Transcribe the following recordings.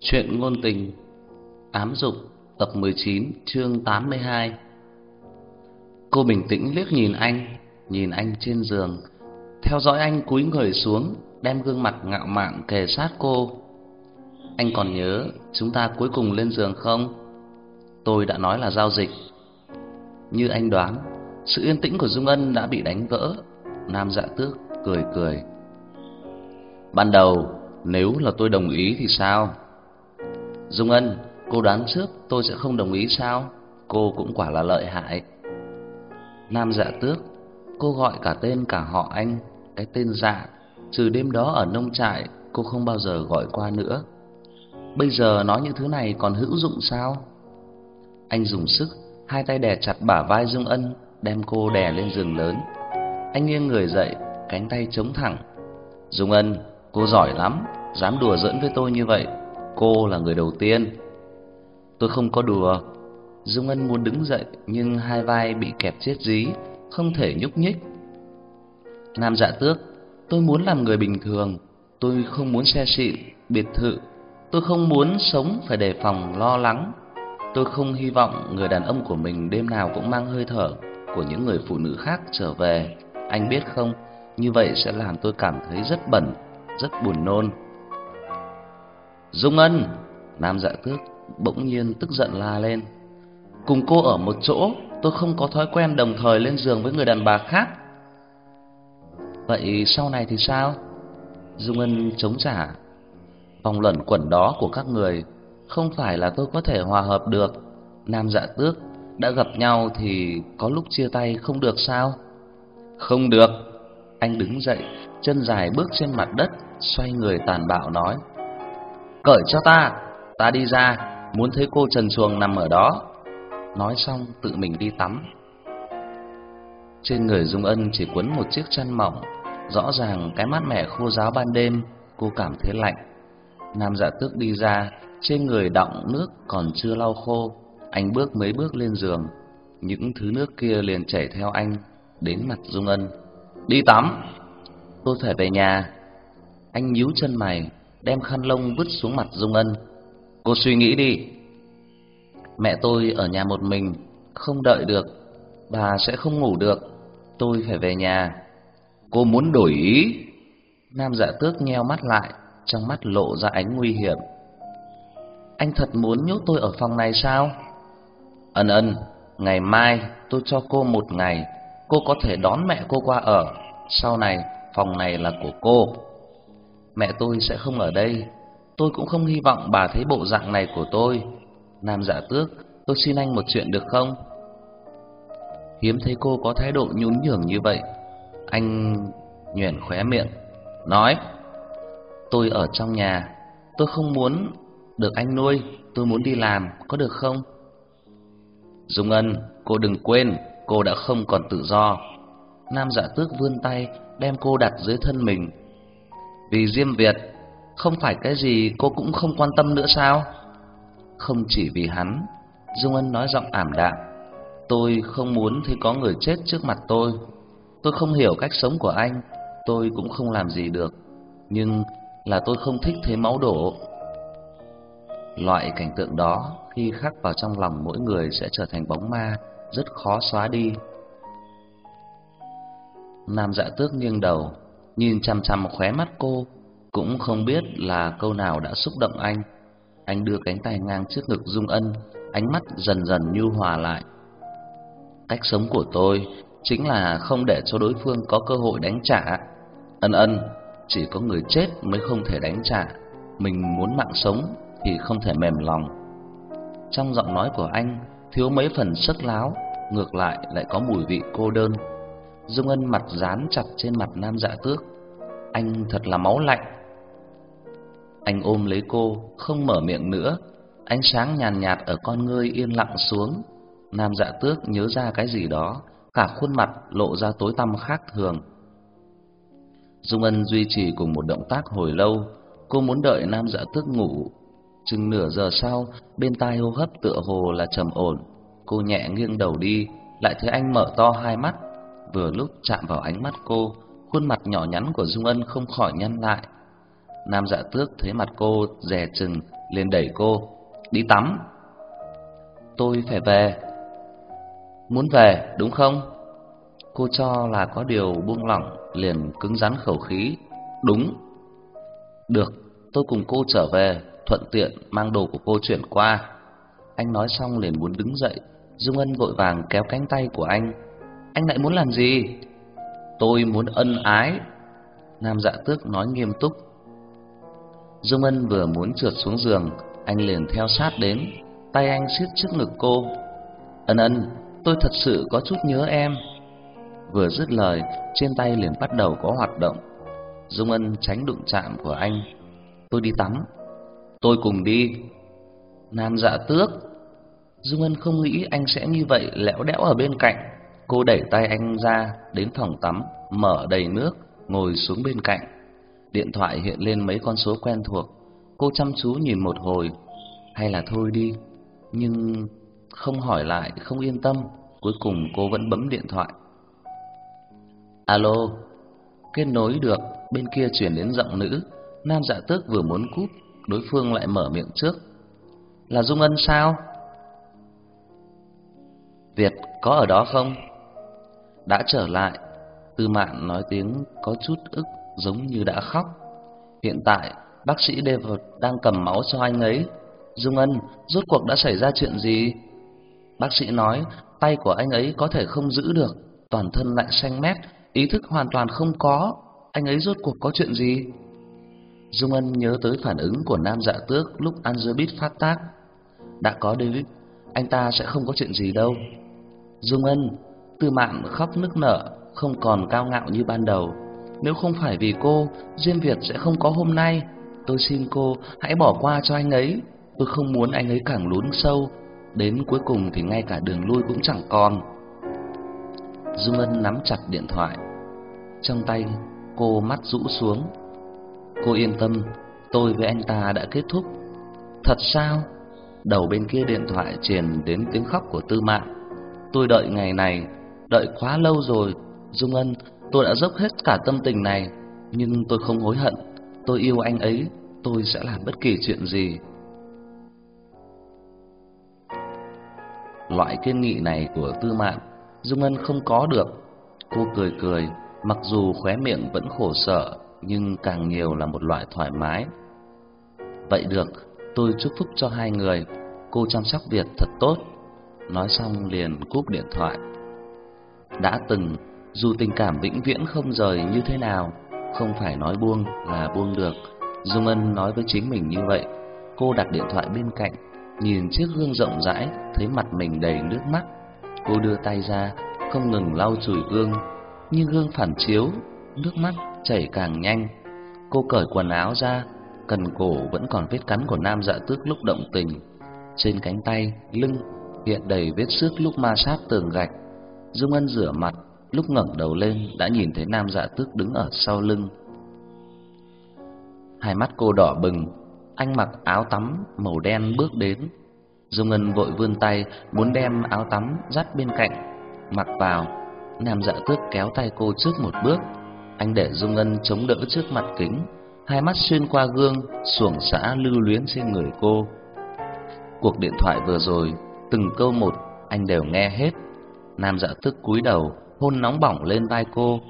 Chuyện ngôn tình, Ám dục, tập 19 chương 82 Cô bình tĩnh liếc nhìn anh Nhìn anh trên giường, Theo dõi anh cúi người xuống, Đem gương mặt ngạo mạn kề sát cô. Anh còn nhớ Chúng ta cuối cùng lên giường không? Tôi đã nói là giao dịch. Như anh đoán, Sự yên tĩnh của Dung Ân đã bị đánh vỡ. Nam dạ tước cười cười. Ban đầu nếu là tôi đồng ý thì sao Dung Ân, cô đoán trước tôi sẽ không đồng ý sao? Cô cũng quả là lợi hại. Nam Dạ Tước, cô gọi cả tên cả họ anh, cái tên Dạ, trừ đêm đó ở nông trại, cô không bao giờ gọi qua nữa. Bây giờ nói những thứ này còn hữu dụng sao? Anh dùng sức, hai tay đè chặt bả vai Dung Ân, đem cô đè lên giường lớn. Anh nghiêng người dậy, cánh tay chống thẳng. Dung Ân, cô giỏi lắm, dám đùa giỡn với tôi như vậy cô là người đầu tiên. Tôi không có đùa. Dung Ân muốn đứng dậy nhưng hai vai bị kẹp chết dí, không thể nhúc nhích. Nam Dạ Tước, tôi muốn làm người bình thường, tôi không muốn xe xịn, biệt thự, tôi không muốn sống phải đề phòng lo lắng. Tôi không hy vọng người đàn ông của mình đêm nào cũng mang hơi thở của những người phụ nữ khác trở về. Anh biết không, như vậy sẽ làm tôi cảm thấy rất bẩn, rất buồn nôn. Dung Ân, Nam Dạ Tước bỗng nhiên tức giận la lên. Cùng cô ở một chỗ, tôi không có thói quen đồng thời lên giường với người đàn bà khác. Vậy sau này thì sao? Dung Ân chống trả. Vòng luẩn quẩn đó của các người không phải là tôi có thể hòa hợp được. Nam Dạ Tước đã gặp nhau thì có lúc chia tay không được sao? Không được. Anh đứng dậy, chân dài bước trên mặt đất, xoay người tàn bạo nói: Cởi cho ta, ta đi ra, muốn thấy cô trần chuồng nằm ở đó. Nói xong tự mình đi tắm. Trên người Dung Ân chỉ quấn một chiếc chăn mỏng, rõ ràng cái mát mẻ khô ráo ban đêm, cô cảm thấy lạnh. Nam Dạ Tước đi ra, trên người đọng nước còn chưa lau khô, anh bước mấy bước lên giường, những thứ nước kia liền chảy theo anh đến mặt Dung Ân. "Đi tắm." "Tôi phải về nhà." Anh nhíu chân mày, đem khăn lông vứt xuống mặt Dung Ân. "Cô suy nghĩ đi. Mẹ tôi ở nhà một mình, không đợi được, bà sẽ không ngủ được, tôi phải về nhà." "Cô muốn đổi ý?" Nam Dạ Tước nheo mắt lại, trong mắt lộ ra ánh nguy hiểm. "Anh thật muốn nhốt tôi ở phòng này sao?" "Ân Ân, ngày mai tôi cho cô một ngày, cô có thể đón mẹ cô qua ở, sau này phòng này là của cô." mẹ tôi sẽ không ở đây. Tôi cũng không hy vọng bà thấy bộ dạng này của tôi. Nam giả Tước, tôi xin anh một chuyện được không? Hiếm thấy cô có thái độ nhún nhường như vậy. Anh nhuyễn khóe miệng, nói: "Tôi ở trong nhà, tôi không muốn được anh nuôi, tôi muốn đi làm, có được không?" Dung Ân, cô đừng quên, cô đã không còn tự do. Nam Dạ Tước vươn tay đem cô đặt dưới thân mình, vì Diêm Việt Không phải cái gì cô cũng không quan tâm nữa sao? Không chỉ vì hắn Dung Ân nói giọng ảm đạm. Tôi không muốn thấy có người chết trước mặt tôi. Tôi không hiểu cách sống của anh Tôi cũng không làm gì được. Nhưng là tôi không thích thấy máu đổ. Loại cảnh tượng đó Khi khắc vào trong lòng mỗi người Sẽ trở thành bóng ma. Rất khó xóa đi Nam dạ tước nghiêng đầu nhìn chằm chằm khóe mắt cô, cũng không biết là câu nào đã xúc động anh. Anh đưa cánh tay ngang trước ngực Dung Ân, ánh mắt dần dần nhu hòa lại. Cách sống của tôi chính là không để cho đối phương có cơ hội đánh trả. Ân ân, chỉ có người chết mới không thể đánh trả. Mình muốn mạng sống thì không thể mềm lòng. Trong giọng nói của anh thiếu mấy phần sức láo, ngược lại lại có mùi vị cô đơn. Dung Ân mặt dán chặt trên mặt Nam Dạ Tước. Anh thật là máu lạnh. Anh ôm lấy cô, không mở miệng nữa. Ánh sáng nhàn nhạt, nhạt ở con ngươi yên lặng xuống. Nam Dạ Tước nhớ ra cái gì đó, cả khuôn mặt lộ ra tối tăm khác thường. Dung Ân duy trì cùng một động tác hồi lâu, cô muốn đợi Nam Dạ Tước ngủ. Chừng nửa giờ sau, bên tai hô hấp tựa hồ là trầm ổn, cô nhẹ nghiêng đầu đi, lại thấy anh mở to hai mắt, vừa lúc chạm vào ánh mắt cô, khuôn mặt nhỏ nhắn của Dung Ân không khỏi nhăn lại. Nam Dạ Tước thấy mặt cô dè chừng, liền đẩy cô, "Đi tắm." "Tôi phải về." "Muốn về, đúng không?" Cô cho là có điều buông lỏng, liền cứng rắn khẩu khí, "Đúng." "Được, tôi cùng cô trở về, thuận tiện mang đồ của cô chuyển qua." Anh nói xong liền muốn đứng dậy, Dung Ân vội vàng kéo cánh tay của anh. "Anh lại muốn làm gì?" "Tôi muốn ân ái." Nam Dạ Tước nói nghiêm túc. Dung Ân vừa muốn trượt xuống giường, anh liền theo sát đến, tay anh siết trước ngực cô. "Ân Ân, tôi thật sự có chút nhớ em." Vừa dứt lời, trên tay liền bắt đầu có hoạt động. Dung Ân tránh đụng chạm của anh. "Tôi đi tắm." "Tôi cùng đi." Nam Dạ Tước. Dung Ân không nghĩ anh sẽ như vậy lẽo đẽo ở bên cạnh. Cô đẩy tay anh ra đến phòng tắm, mở đầy nước, ngồi xuống bên cạnh. Điện thoại hiện lên mấy con số quen thuộc. Cô chăm chú nhìn một hồi, hay là thôi đi. Nhưng không hỏi lại, không yên tâm, cuối cùng cô vẫn bấm điện thoại. Alo, kết nối được, bên kia chuyển đến giọng nữ. Nam Dạ Tước vừa muốn cúp, đối phương lại mở miệng trước. Là Dung Ân sao? Việt có ở đó không? Đã trở lại, Tư Mạn nói tiếng có chút ức giống như đã khóc. Hiện tại, bác sĩ David đang cầm máu cho anh ấy. Dung Ân, rốt cuộc đã xảy ra chuyện gì? Bác sĩ nói tay của anh ấy có thể không giữ được, toàn thân lại xanh mét, ý thức hoàn toàn không có. Anh ấy rốt cuộc có chuyện gì? Dung Ân nhớ tới phản ứng của Nam Dạ Tước lúc Angerbit phát tác. Đã có David, anh ta sẽ không có chuyện gì đâu. Dung Ân, Tư Mạn khóc nức nở, không còn cao ngạo như ban đầu. Nếu không phải vì cô, Diêm Việt sẽ không có hôm nay. Tôi xin cô hãy bỏ qua cho anh ấy. Tôi không muốn anh ấy càng lún sâu, đến cuối cùng thì ngay cả đường lui cũng chẳng còn. Dung Ân nắm chặt điện thoại. Trong tay, cô mắt rũ xuống. Cô yên tâm, tôi với anh ta đã kết thúc. Thật sao? Đầu bên kia điện thoại truyền đến tiếng khóc của Tư Mạn. Tôi đợi ngày này, đợi quá lâu rồi, Dung Ân, tôi đã dốc hết cả tâm tình này, nhưng tôi không hối hận. Tôi yêu anh ấy, tôi sẽ làm bất kỳ chuyện gì. Loại kiên nghị này của Tư Mạn, Dung Ân không có được. Cô cười cười, mặc dù khóe miệng vẫn khổ sở, nhưng càng nhiều là một loại thoải mái. Vậy được, tôi chúc phúc cho hai người, cô chăm sóc Việt thật tốt. Nói xong liền cúp điện thoại. Đã từng, dù tình cảm vĩnh viễn không rời như thế nào, không phải nói buông là buông được. Dung Ân nói với chính mình như vậy. Cô đặt điện thoại bên cạnh, nhìn chiếc gương rộng rãi, thấy mặt mình đầy nước mắt. Cô đưa tay ra, không ngừng lau chùi gương, nhưng gương phản chiếu, nước mắt chảy càng nhanh. Cô cởi quần áo ra, cần cổ vẫn còn vết cắn của nam dạ tước lúc động tình. Trên cánh tay, lưng hiện đầy vết xước lúc ma sát tường gạch. Dung Ân rửa mặt, lúc ngẩng đầu lên đã nhìn thấy nam dạ tước đứng ở sau lưng. Hai mắt cô đỏ bừng, anh mặc áo tắm màu đen bước đến. Dung Ân vội vươn tay muốn đem áo tắm dắt bên cạnh, mặc vào. Nam Dạ Tước kéo tay cô trước một bước, anh để Dung Ân chống đỡ trước mặt kính, hai mắt xuyên qua gương, xuồng xã lưu luyến trên người cô. Cuộc điện thoại vừa rồi, từng câu một anh đều nghe hết. Nam Dạ tức cúi đầu, hôn nóng bỏng lên vai cô.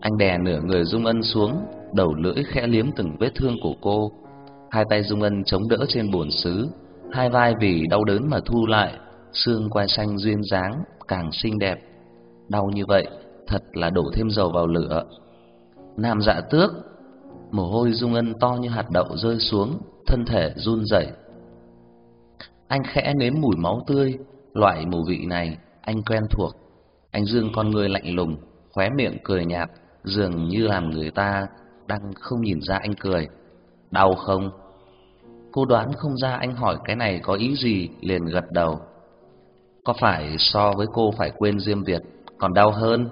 Anh đè nửa người Dung Ân xuống, đầu lưỡi khẽ liếm từng vết thương của cô. Hai tay Dung Ân chống đỡ trên bồn sứ, hai vai vì đau đớn mà thu lại, xương quai xanh duyên dáng càng xinh đẹp. Đau như vậy, thật là đổ thêm dầu vào lửa. Nam Dạ Tước, mồ hôi Dung Ân to như hạt đậu rơi xuống, thân thể run rẩy. Anh khẽ nếm mùi máu tươi, loại mùi vị này anh quen thuộc. Anh dương con người lạnh lùng, khóe miệng cười nhạt, dường như làm người ta đang không nhìn ra anh cười. Đau không? Cô đoán không ra anh hỏi cái này có ý gì, liền gật đầu. Có phải so với cô phải quên Diêm Việt còn đau hơn?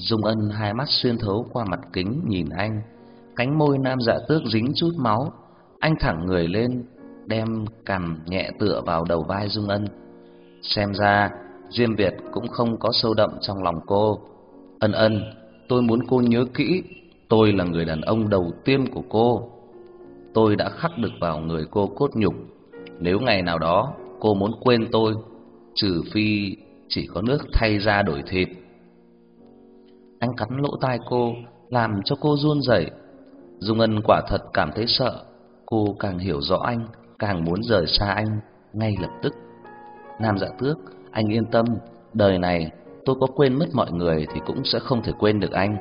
Dung Ân hai mắt xuyên thấu qua mặt kính nhìn anh, cánh môi nam dạ tước dính chút máu, anh thẳng người lên, đem cằm nhẹ tựa vào đầu vai Dung Ân. Xem ra Diêm Việt cũng không có sâu đậm trong lòng cô. Ân Ân, tôi muốn cô nhớ kỹ, tôi là người đàn ông đầu tiên của cô. tôi đã khắc được vào người cô cốt nhục. Nếu ngày nào đó cô muốn quên tôi, trừ phi chỉ có nước thay ra đổi thịt. Anh cắn lỗ tai cô, làm cho cô run rẩy. Dung Ân quả thật cảm thấy sợ, cô càng hiểu rõ anh, càng muốn rời xa anh ngay lập tức. Nam Dạ Tước, anh yên tâm, đời này tôi có quên mất mọi người thì cũng sẽ không thể quên được anh.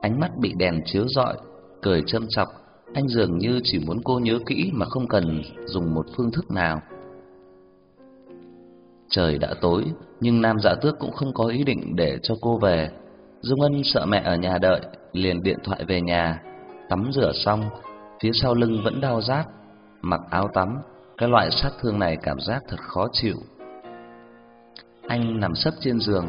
Ánh mắt bị đèn chiếu rọi, cười châm chọc, anh dường như chỉ muốn cô nhớ kỹ mà không cần dùng một phương thức nào. Trời đã tối, nhưng Nam Dạ Tước cũng không có ý định để cho cô về. Dung Ân sợ mẹ ở nhà đợi, liền điện thoại về nhà, tắm rửa xong, phía sau lưng vẫn đau rát, mặc áo tắm, cái loại sát thương này cảm giác thật khó chịu. Anh nằm sấp trên giường,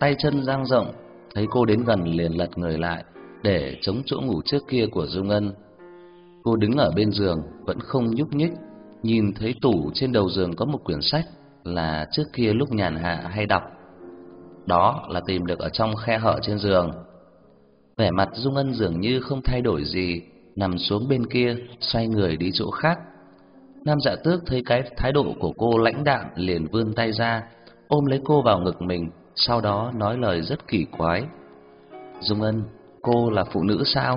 tay chân dang rộng, thấy cô đến gần liền lật người lại để chống chỗ ngủ trước kia của Dung Ân. Cô đứng ở bên giường vẫn không nhúc nhích, nhìn thấy tủ trên đầu giường có một quyển sách là trước kia lúc nhàn hạ hay đọc. Đó là tìm được ở trong khe hở trên giường. Vẻ mặt Dung Ân dường như không thay đổi gì, nằm xuống bên kia, xoay người đi chỗ khác. Nam Dạ Tước thấy cái thái độ của cô lãnh đạm liền vươn tay ra, ôm lấy cô vào ngực mình, sau đó nói lời rất kỳ quái. Dung Ân, cô là phụ nữ sao?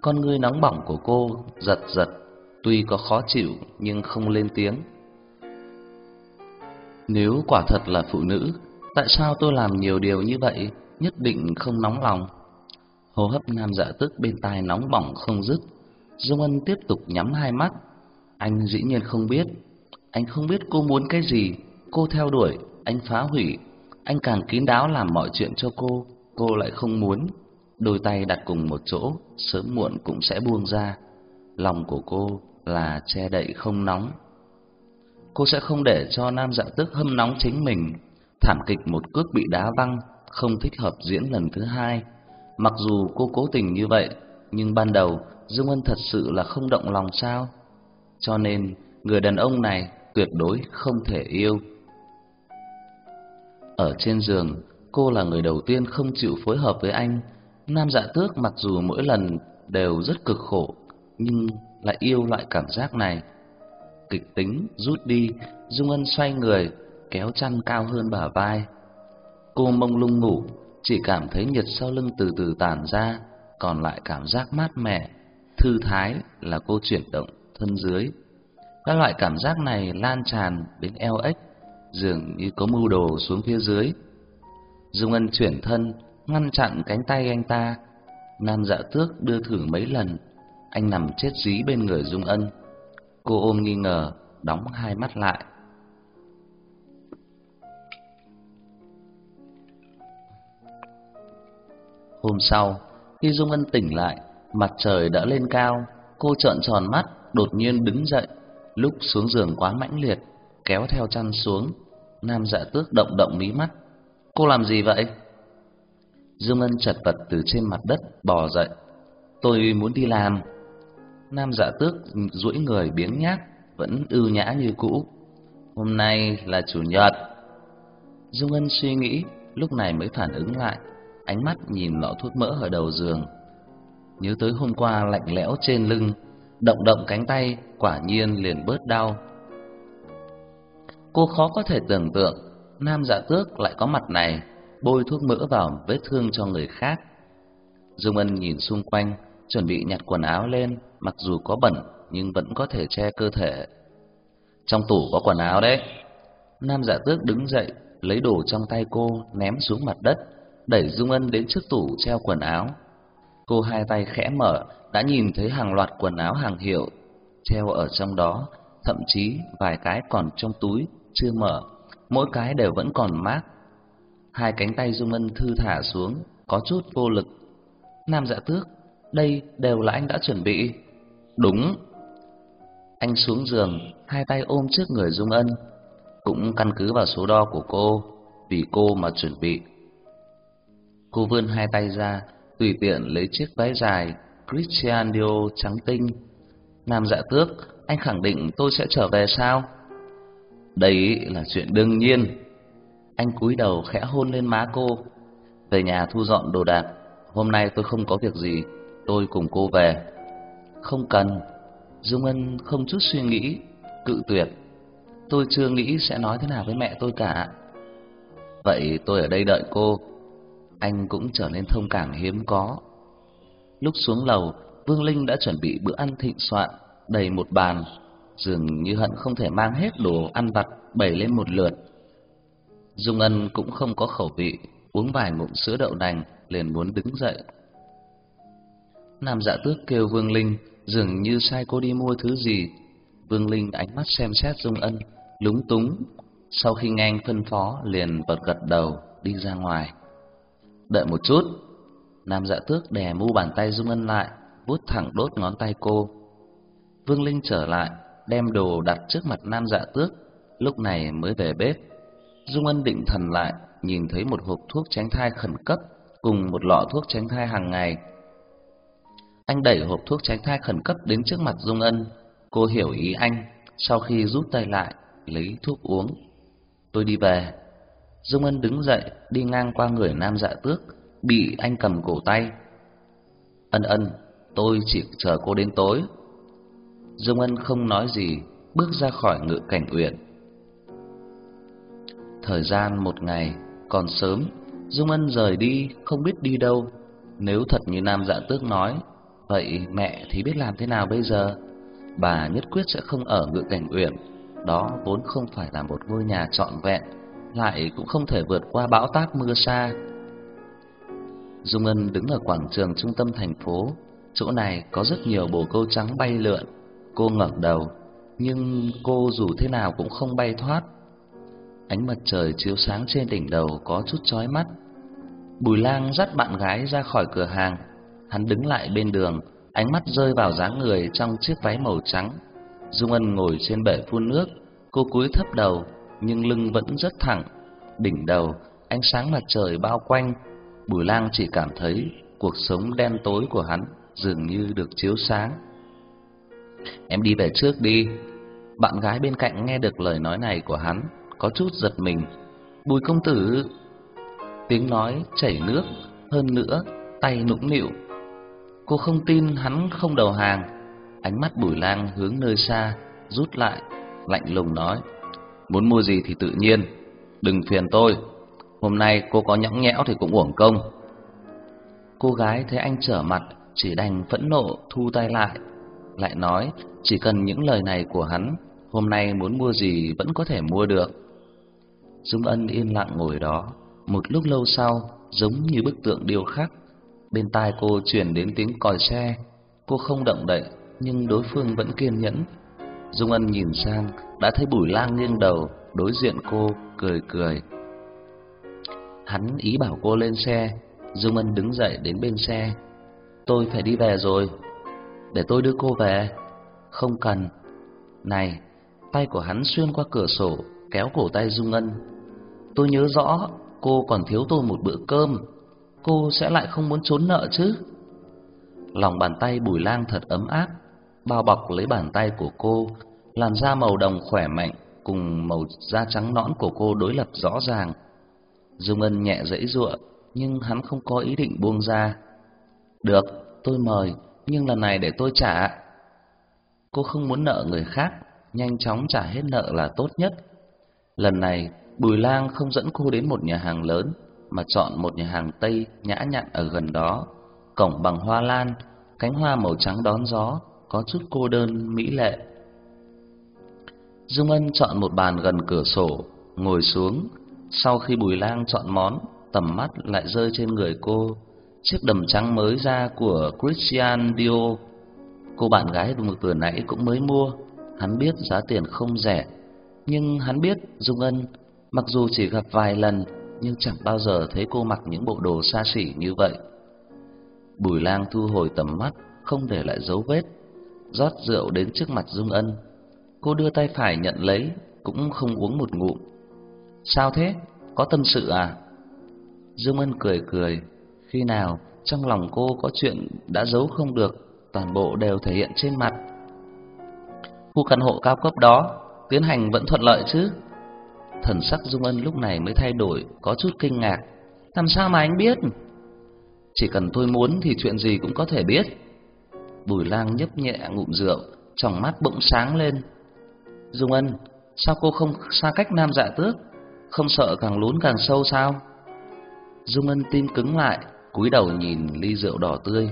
Con ngươi nóng bỏng của cô giật giật, tuy có khó chịu nhưng không lên tiếng. Nếu quả thật là phụ nữ, tại sao tôi làm nhiều điều như vậy, nhất định không nóng lòng? Hô hấp nam dạ tức bên tai nóng bỏng không dứt. Dung Ân tiếp tục nhắm hai mắt. Anh dĩ nhiên không biết. Anh không biết cô muốn cái gì. Cô theo đuổi, anh phá hủy. Anh càng kín đáo làm mọi chuyện cho cô, cô lại không muốn. Đôi tay đặt cùng một chỗ, sớm muộn cũng sẽ buông ra. Lòng của cô là che đậy không nóng. Cô sẽ không để cho nam dạ tức hâm nóng chính mình. Thảm kịch một cước bị đá văng, không thích hợp diễn lần thứ hai. Mặc dù cô cố tình như vậy, nhưng ban đầu dương Ân thật sự là không động lòng sao? Cho nên, người đàn ông này tuyệt đối không thể yêu. Ở trên giường, cô là người đầu tiên không chịu phối hợp với anh. Nam Dạ Tước mặc dù mỗi lần đều rất cực khổ, nhưng lại yêu loại cảm giác này. Kịch tính rút đi, Dung Ân xoay người, kéo chăn cao hơn bả vai. Cô mông lung ngủ, chỉ cảm thấy nhiệt sau lưng từ từ tản ra, còn lại cảm giác mát mẻ, thư thái là cô chuyển động thân dưới. Các loại cảm giác này lan tràn đến eo ếch, dường như có mưu đồ xuống phía dưới. Dung Ân chuyển thân, ngăn chặn cánh tay anh ta. Nam Dạ Tước đưa thử mấy lần, anh nằm chết dí bên người Dung Ân. Cô ôm nghi ngờ, đóng hai mắt lại. Hôm sau, khi Dung Ân tỉnh lại, mặt trời đã lên cao, cô trợn tròn mắt, đột nhiên đứng dậy, lúc xuống giường quá mãnh liệt, kéo theo chăn xuống. Nam Dạ Tước động động mí mắt. Cô làm gì vậy? Dung Ân chật vật từ trên mặt đất bò dậy. Tôi muốn đi làm. Nam Dạ Tước duỗi người biếng nhác, vẫn ưu nhã như cũ. Hôm nay là chủ nhật. Dung Ân suy nghĩ, lúc này mới phản ứng lại, ánh mắt nhìn lọ thuốc mỡ ở đầu giường. Nhớ tới hôm qua lạnh lẽo trên lưng, động động cánh tay, quả nhiên liền bớt đau. Cô khó có thể tưởng tượng, nam dạ tước lại có mặt này, bôi thuốc mỡ vào vết thương cho người khác. Dung Ân nhìn xung quanh, chuẩn bị nhặt quần áo lên, mặc dù có bẩn nhưng vẫn có thể che cơ thể. Trong tủ có quần áo đấy. Nam Dạ Tước đứng dậy, lấy đồ trong tay cô ném xuống mặt đất, đẩy Dung Ân đến trước tủ treo quần áo. Cô hai tay khẽ mở, đã nhìn thấy hàng loạt quần áo hàng hiệu treo ở trong đó, thậm chí vài cái còn trong túi chưa mở, mỗi cái đều vẫn còn mát. Hai cánh tay Dung Ân thư thả xuống, có chút vô lực. Nam Dạ Tước, đây đều là anh đã chuẩn bị. Đúng. Anh xuống giường, hai tay ôm trước người Dung Ân, cũng căn cứ vào số đo của cô, vì cô mà chuẩn bị. Cô vươn hai tay ra, tùy tiện lấy chiếc váy dài Christian Dior trắng tinh. Nam Dạ Tước, anh khẳng định tôi sẽ trở về sao? Đấy là chuyện đương nhiên. Anh cúi đầu khẽ hôn lên má cô. Về nhà thu dọn đồ đạc, hôm nay tôi không có việc gì, tôi cùng cô về. Không cần. Dung Ân không chút suy nghĩ, cự tuyệt. Tôi chưa nghĩ sẽ nói thế nào với mẹ tôi cả. Vậy tôi ở đây đợi cô. Anh cũng trở nên thông cảm hiếm có. Lúc xuống lầu, Vương Linh đã chuẩn bị bữa ăn thịnh soạn, đầy một bàn, dường như hận không thể mang hết đồ ăn vặt bày lên một lượt. Dung Ân cũng không có khẩu vị, uống vài ngụm sữa đậu nành liền muốn đứng dậy. Nam Dạ Tước kêu Vương Linh, dường như sai cô đi mua thứ gì. Vương Linh ánh mắt xem xét Dung Ân, lúng túng. Sau khi nghe anh phân phó, liền bật gật đầu đi ra ngoài. Đợi một chút. Nam Dạ Tước đè mu bàn tay Dung Ân lại, vuốt thẳng đốt ngón tay cô. Vương Linh trở lại, đem đồ đặt trước mặt Nam Dạ Tước, lúc này mới về bếp. Dung Ân định thần lại, nhìn thấy một hộp thuốc tránh thai khẩn cấp cùng một lọ thuốc tránh thai hàng ngày. Anh đẩy hộp thuốc tránh thai khẩn cấp đến trước mặt Dung Ân, cô hiểu ý anh, sau khi rút tay lại, lấy thuốc uống. Tôi đi về. Dung Ân đứng dậy, đi ngang qua người Nam Dạ Tước, bị anh cầm cổ tay. Ân Ân, tôi chỉ chờ cô đến tối. Dung Ân không nói gì, bước ra khỏi ngự cảnh uyển. Thời gian một ngày còn sớm, Dung Ân rời đi không biết đi đâu. Nếu thật như Nam Dạ Tước nói, vậy mẹ thì biết làm thế nào bây giờ? Bà nhất quyết sẽ không ở ngự cảnh uyển, đó vốn không phải là một ngôi nhà trọn vẹn, lại cũng không thể vượt qua bão táp mưa xa. Dung Ân đứng ở quảng trường trung tâm thành phố, chỗ này có rất nhiều bồ câu trắng bay lượn. Cô ngẩng đầu, nhưng cô dù thế nào cũng không bay thoát. Ánh mặt trời chiếu sáng trên đỉnh đầu có chút chói mắt. Bùi Lang dắt bạn gái ra khỏi cửa hàng, hắn đứng lại bên đường, ánh mắt rơi vào dáng người trong chiếc váy màu trắng. Dung Ân ngồi trên bể phun nước, cô cúi thấp đầu, nhưng lưng vẫn rất thẳng. Đỉnh đầu, ánh sáng mặt trời bao quanh, Bùi Lang chỉ cảm thấy cuộc sống đen tối của hắn dường như được chiếu sáng. Em đi về trước đi. Bạn gái bên cạnh nghe được lời nói này của hắn, có chút giật mình. Bùi công tử... Tiếng nói chảy nước, hơn nữa, tay nũng nịu. Cô không tin hắn không đầu hàng. Ánh mắt bùi lang hướng nơi xa, rút lại, lạnh lùng nói. Muốn mua gì thì tự nhiên, đừng phiền tôi. Hôm nay cô có nhõng nhẽo thì cũng uổng công. Cô gái thấy anh trở mặt, chỉ đành phẫn nộ thu tay lại, lại nói chỉ cần những lời này của hắn, hôm nay muốn mua gì vẫn có thể mua được. Dung Ân yên lặng ngồi đó, một lúc lâu sau, giống như bức tượng điêu khắc, bên tai cô truyền đến tiếng còi xe, cô không động đậy, nhưng đối phương vẫn kiên nhẫn. Dung Ân nhìn sang, đã thấy Bùi Lang nghiêng đầu, đối diện cô, cười cười. Hắn ý bảo cô lên xe, Dung Ân đứng dậy đến bên xe. Tôi phải đi về rồi, để tôi đưa cô về. Không cần. Này, tay của hắn xuyên qua cửa sổ, kéo cổ tay Dung Ân. Tôi nhớ rõ, cô còn thiếu tôi một bữa cơm, cô sẽ lại không muốn trốn nợ chứ? Lòng bàn tay Bùi Lang thật ấm áp, bao bọc lấy bàn tay của cô, làn da màu đồng khỏe mạnh cùng màu da trắng nõn của cô đối lập rõ ràng. Dung Ân nhẹ dãy dụa, nhưng hắn không có ý định buông ra. "Được, tôi mời, nhưng lần này để tôi trả." Cô không muốn nợ người khác, nhanh chóng trả hết nợ là tốt nhất. Lần này, Bùi Lang không dẫn cô đến một nhà hàng lớn, mà chọn một nhà hàng Tây nhã nhặn ở gần đó, cổng bằng hoa lan, cánh hoa màu trắng đón gió, có chút cô đơn mỹ lệ. Dung Ân chọn một bàn gần cửa sổ, ngồi xuống. Sau khi Bùi Lang chọn món, tầm mắt lại rơi trên người cô, chiếc đầm trắng mới ra của Christian Dior. Cô bạn gái vừa vừa nãy cũng mới mua, hắn biết giá tiền không rẻ, nhưng hắn biết Dung Ân mặc dù chỉ gặp vài lần nhưng chẳng bao giờ thấy cô mặc những bộ đồ xa xỉ như vậy. Bùi Lang thu hồi tầm mắt, không để lại dấu vết, rót rượu đến trước mặt Dung Ân. Cô đưa tay phải nhận lấy, cũng không uống một ngụm. "Sao thế? Có tâm sự à?" Dung Ân cười cười, khi nào trong lòng cô có chuyện đã giấu không được, toàn bộ đều thể hiện trên mặt. Khu căn hộ cao cấp đó tiến hành vẫn thuận lợi chứ? Thần sắc Dung Ân lúc này mới thay đổi, có chút kinh ngạc. Làm sao mà anh biết? Chỉ cần tôi muốn thì chuyện gì cũng có thể biết. Bùi Lang nhấp nhẹ ngụm rượu, trong mắt bỗng sáng lên. Dung Ân, sao cô không xa cách Nam Dạ Tước? Không sợ càng lún càng sâu sao? Dung Ân tim cứng lại, cúi đầu nhìn ly rượu đỏ tươi.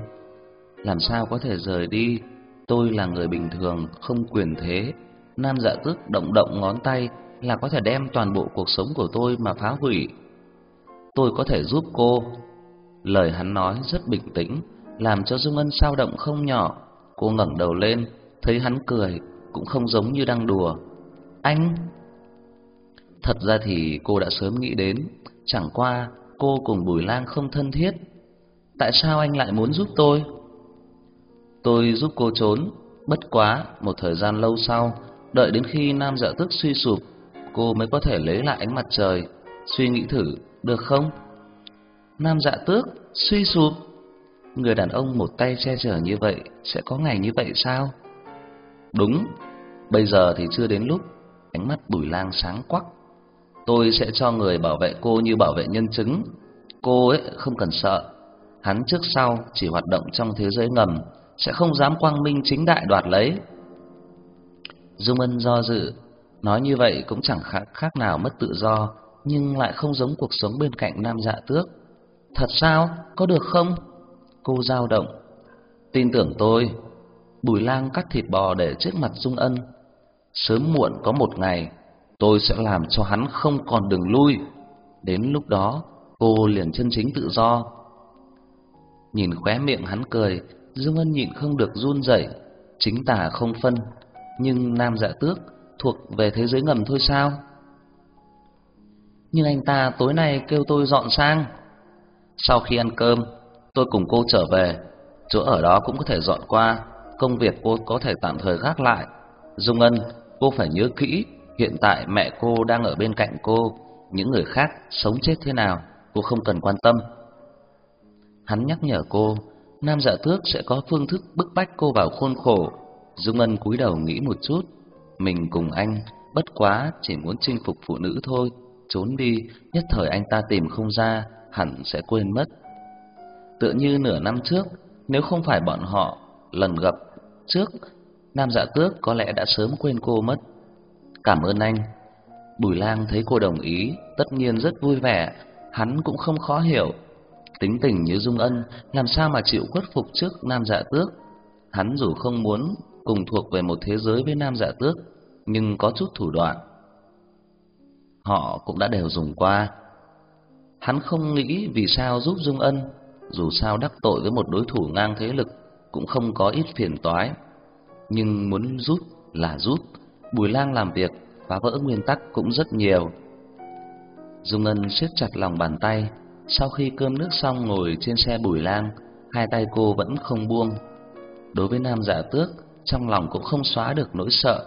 Làm sao có thể rời đi? Tôi là người bình thường, không quyền thế. Nam Dạ Tước động động ngón tay là có thể đem toàn bộ cuộc sống của tôi mà phá hủy. Tôi có thể giúp cô. Lời hắn nói rất bình tĩnh, làm cho Dung Ân sao động không nhỏ. Cô ngẩng đầu lên, thấy hắn cười, cũng không giống như đang đùa. Anh... Thật ra thì cô đã sớm nghĩ đến, chẳng qua cô cùng Bùi Lang không thân thiết. Tại sao anh lại muốn giúp tôi? Tôi giúp cô trốn, bất quá một thời gian lâu sau, đợi đến khi nam dạ tức suy sụp, cô mới có thể lấy lại ánh mặt trời. Suy nghĩ thử, được không? Nam dạ tước, suy sụp. Người đàn ông một tay che chở như vậy sẽ có ngày như vậy sao? Đúng, bây giờ thì chưa đến lúc. Ánh mắt Bùi Lang sáng quắc. Tôi sẽ cho người bảo vệ cô như bảo vệ nhân chứng. Cô ấy không cần sợ. Hắn trước sau chỉ hoạt động trong thế giới ngầm, sẽ không dám quang minh chính đại đoạt lấy. Dung Ân do dự, nói như vậy cũng chẳng khác, khác nào mất tự do, nhưng lại không giống cuộc sống bên cạnh Nam Dạ Tước. Thật sao? Có được không? Cô dao động. Tin tưởng tôi. Bùi Lang cắt thịt bò để trước mặt Dung Ân. Sớm muộn có một ngày, tôi sẽ làm cho hắn không còn đường lui. Đến lúc đó, cô liền chân chính tự do. Nhìn khóe miệng hắn cười, Dung Ân nhịn không được run rẩy, chính tả không phân, nhưng Nam Dạ Tước thuộc về thế giới ngầm thôi sao? Nhưng anh ta tối nay kêu tôi dọn sang. Sau khi ăn cơm, tôi cùng cô trở về, chỗ ở đó cũng có thể dọn qua, công việc cô có thể tạm thời gác lại. Dung Ân, cô phải nhớ kỹ, hiện tại mẹ cô đang ở bên cạnh cô, những người khác sống chết thế nào, cô không cần quan tâm. Hắn nhắc nhở cô, Nam Dạ Tước sẽ có phương thức bức bách cô vào khuôn khổ. Dung Ân cúi đầu nghĩ một chút, mình cùng anh bất quá chỉ muốn chinh phục phụ nữ thôi, trốn đi, nhất thời anh ta tìm không ra, hẳn sẽ quên mất. Tựa như nửa năm trước, nếu không phải bọn họ lần gặp trước, Nam Dạ Tước có lẽ đã sớm quên cô mất. Cảm ơn anh. Bùi Lang thấy cô đồng ý, tất nhiên rất vui vẻ, hắn cũng không khó hiểu. Tính tình như Dung Ân, làm sao mà chịu khuất phục trước Nam Dạ Tước? Hắn dù không muốn cùng thuộc về một thế giới với Nam Dạ Tước, nhưng có chút thủ đoạn. Họ cũng đã đều dùng qua. Hắn không nghĩ vì sao giúp Dung Ân, dù sao đắc tội với một đối thủ ngang thế lực cũng không có ít phiền toái, nhưng muốn rút là rút Bùi Lang làm việc phá vỡ nguyên tắc cũng rất nhiều. Dung ngân siết chặt lòng bàn tay, sau khi cơm nước xong ngồi trên xe Bùi Lang, hai tay cô vẫn không buông. Đối với Nam giả Tước, trong lòng cũng không xóa được nỗi sợ.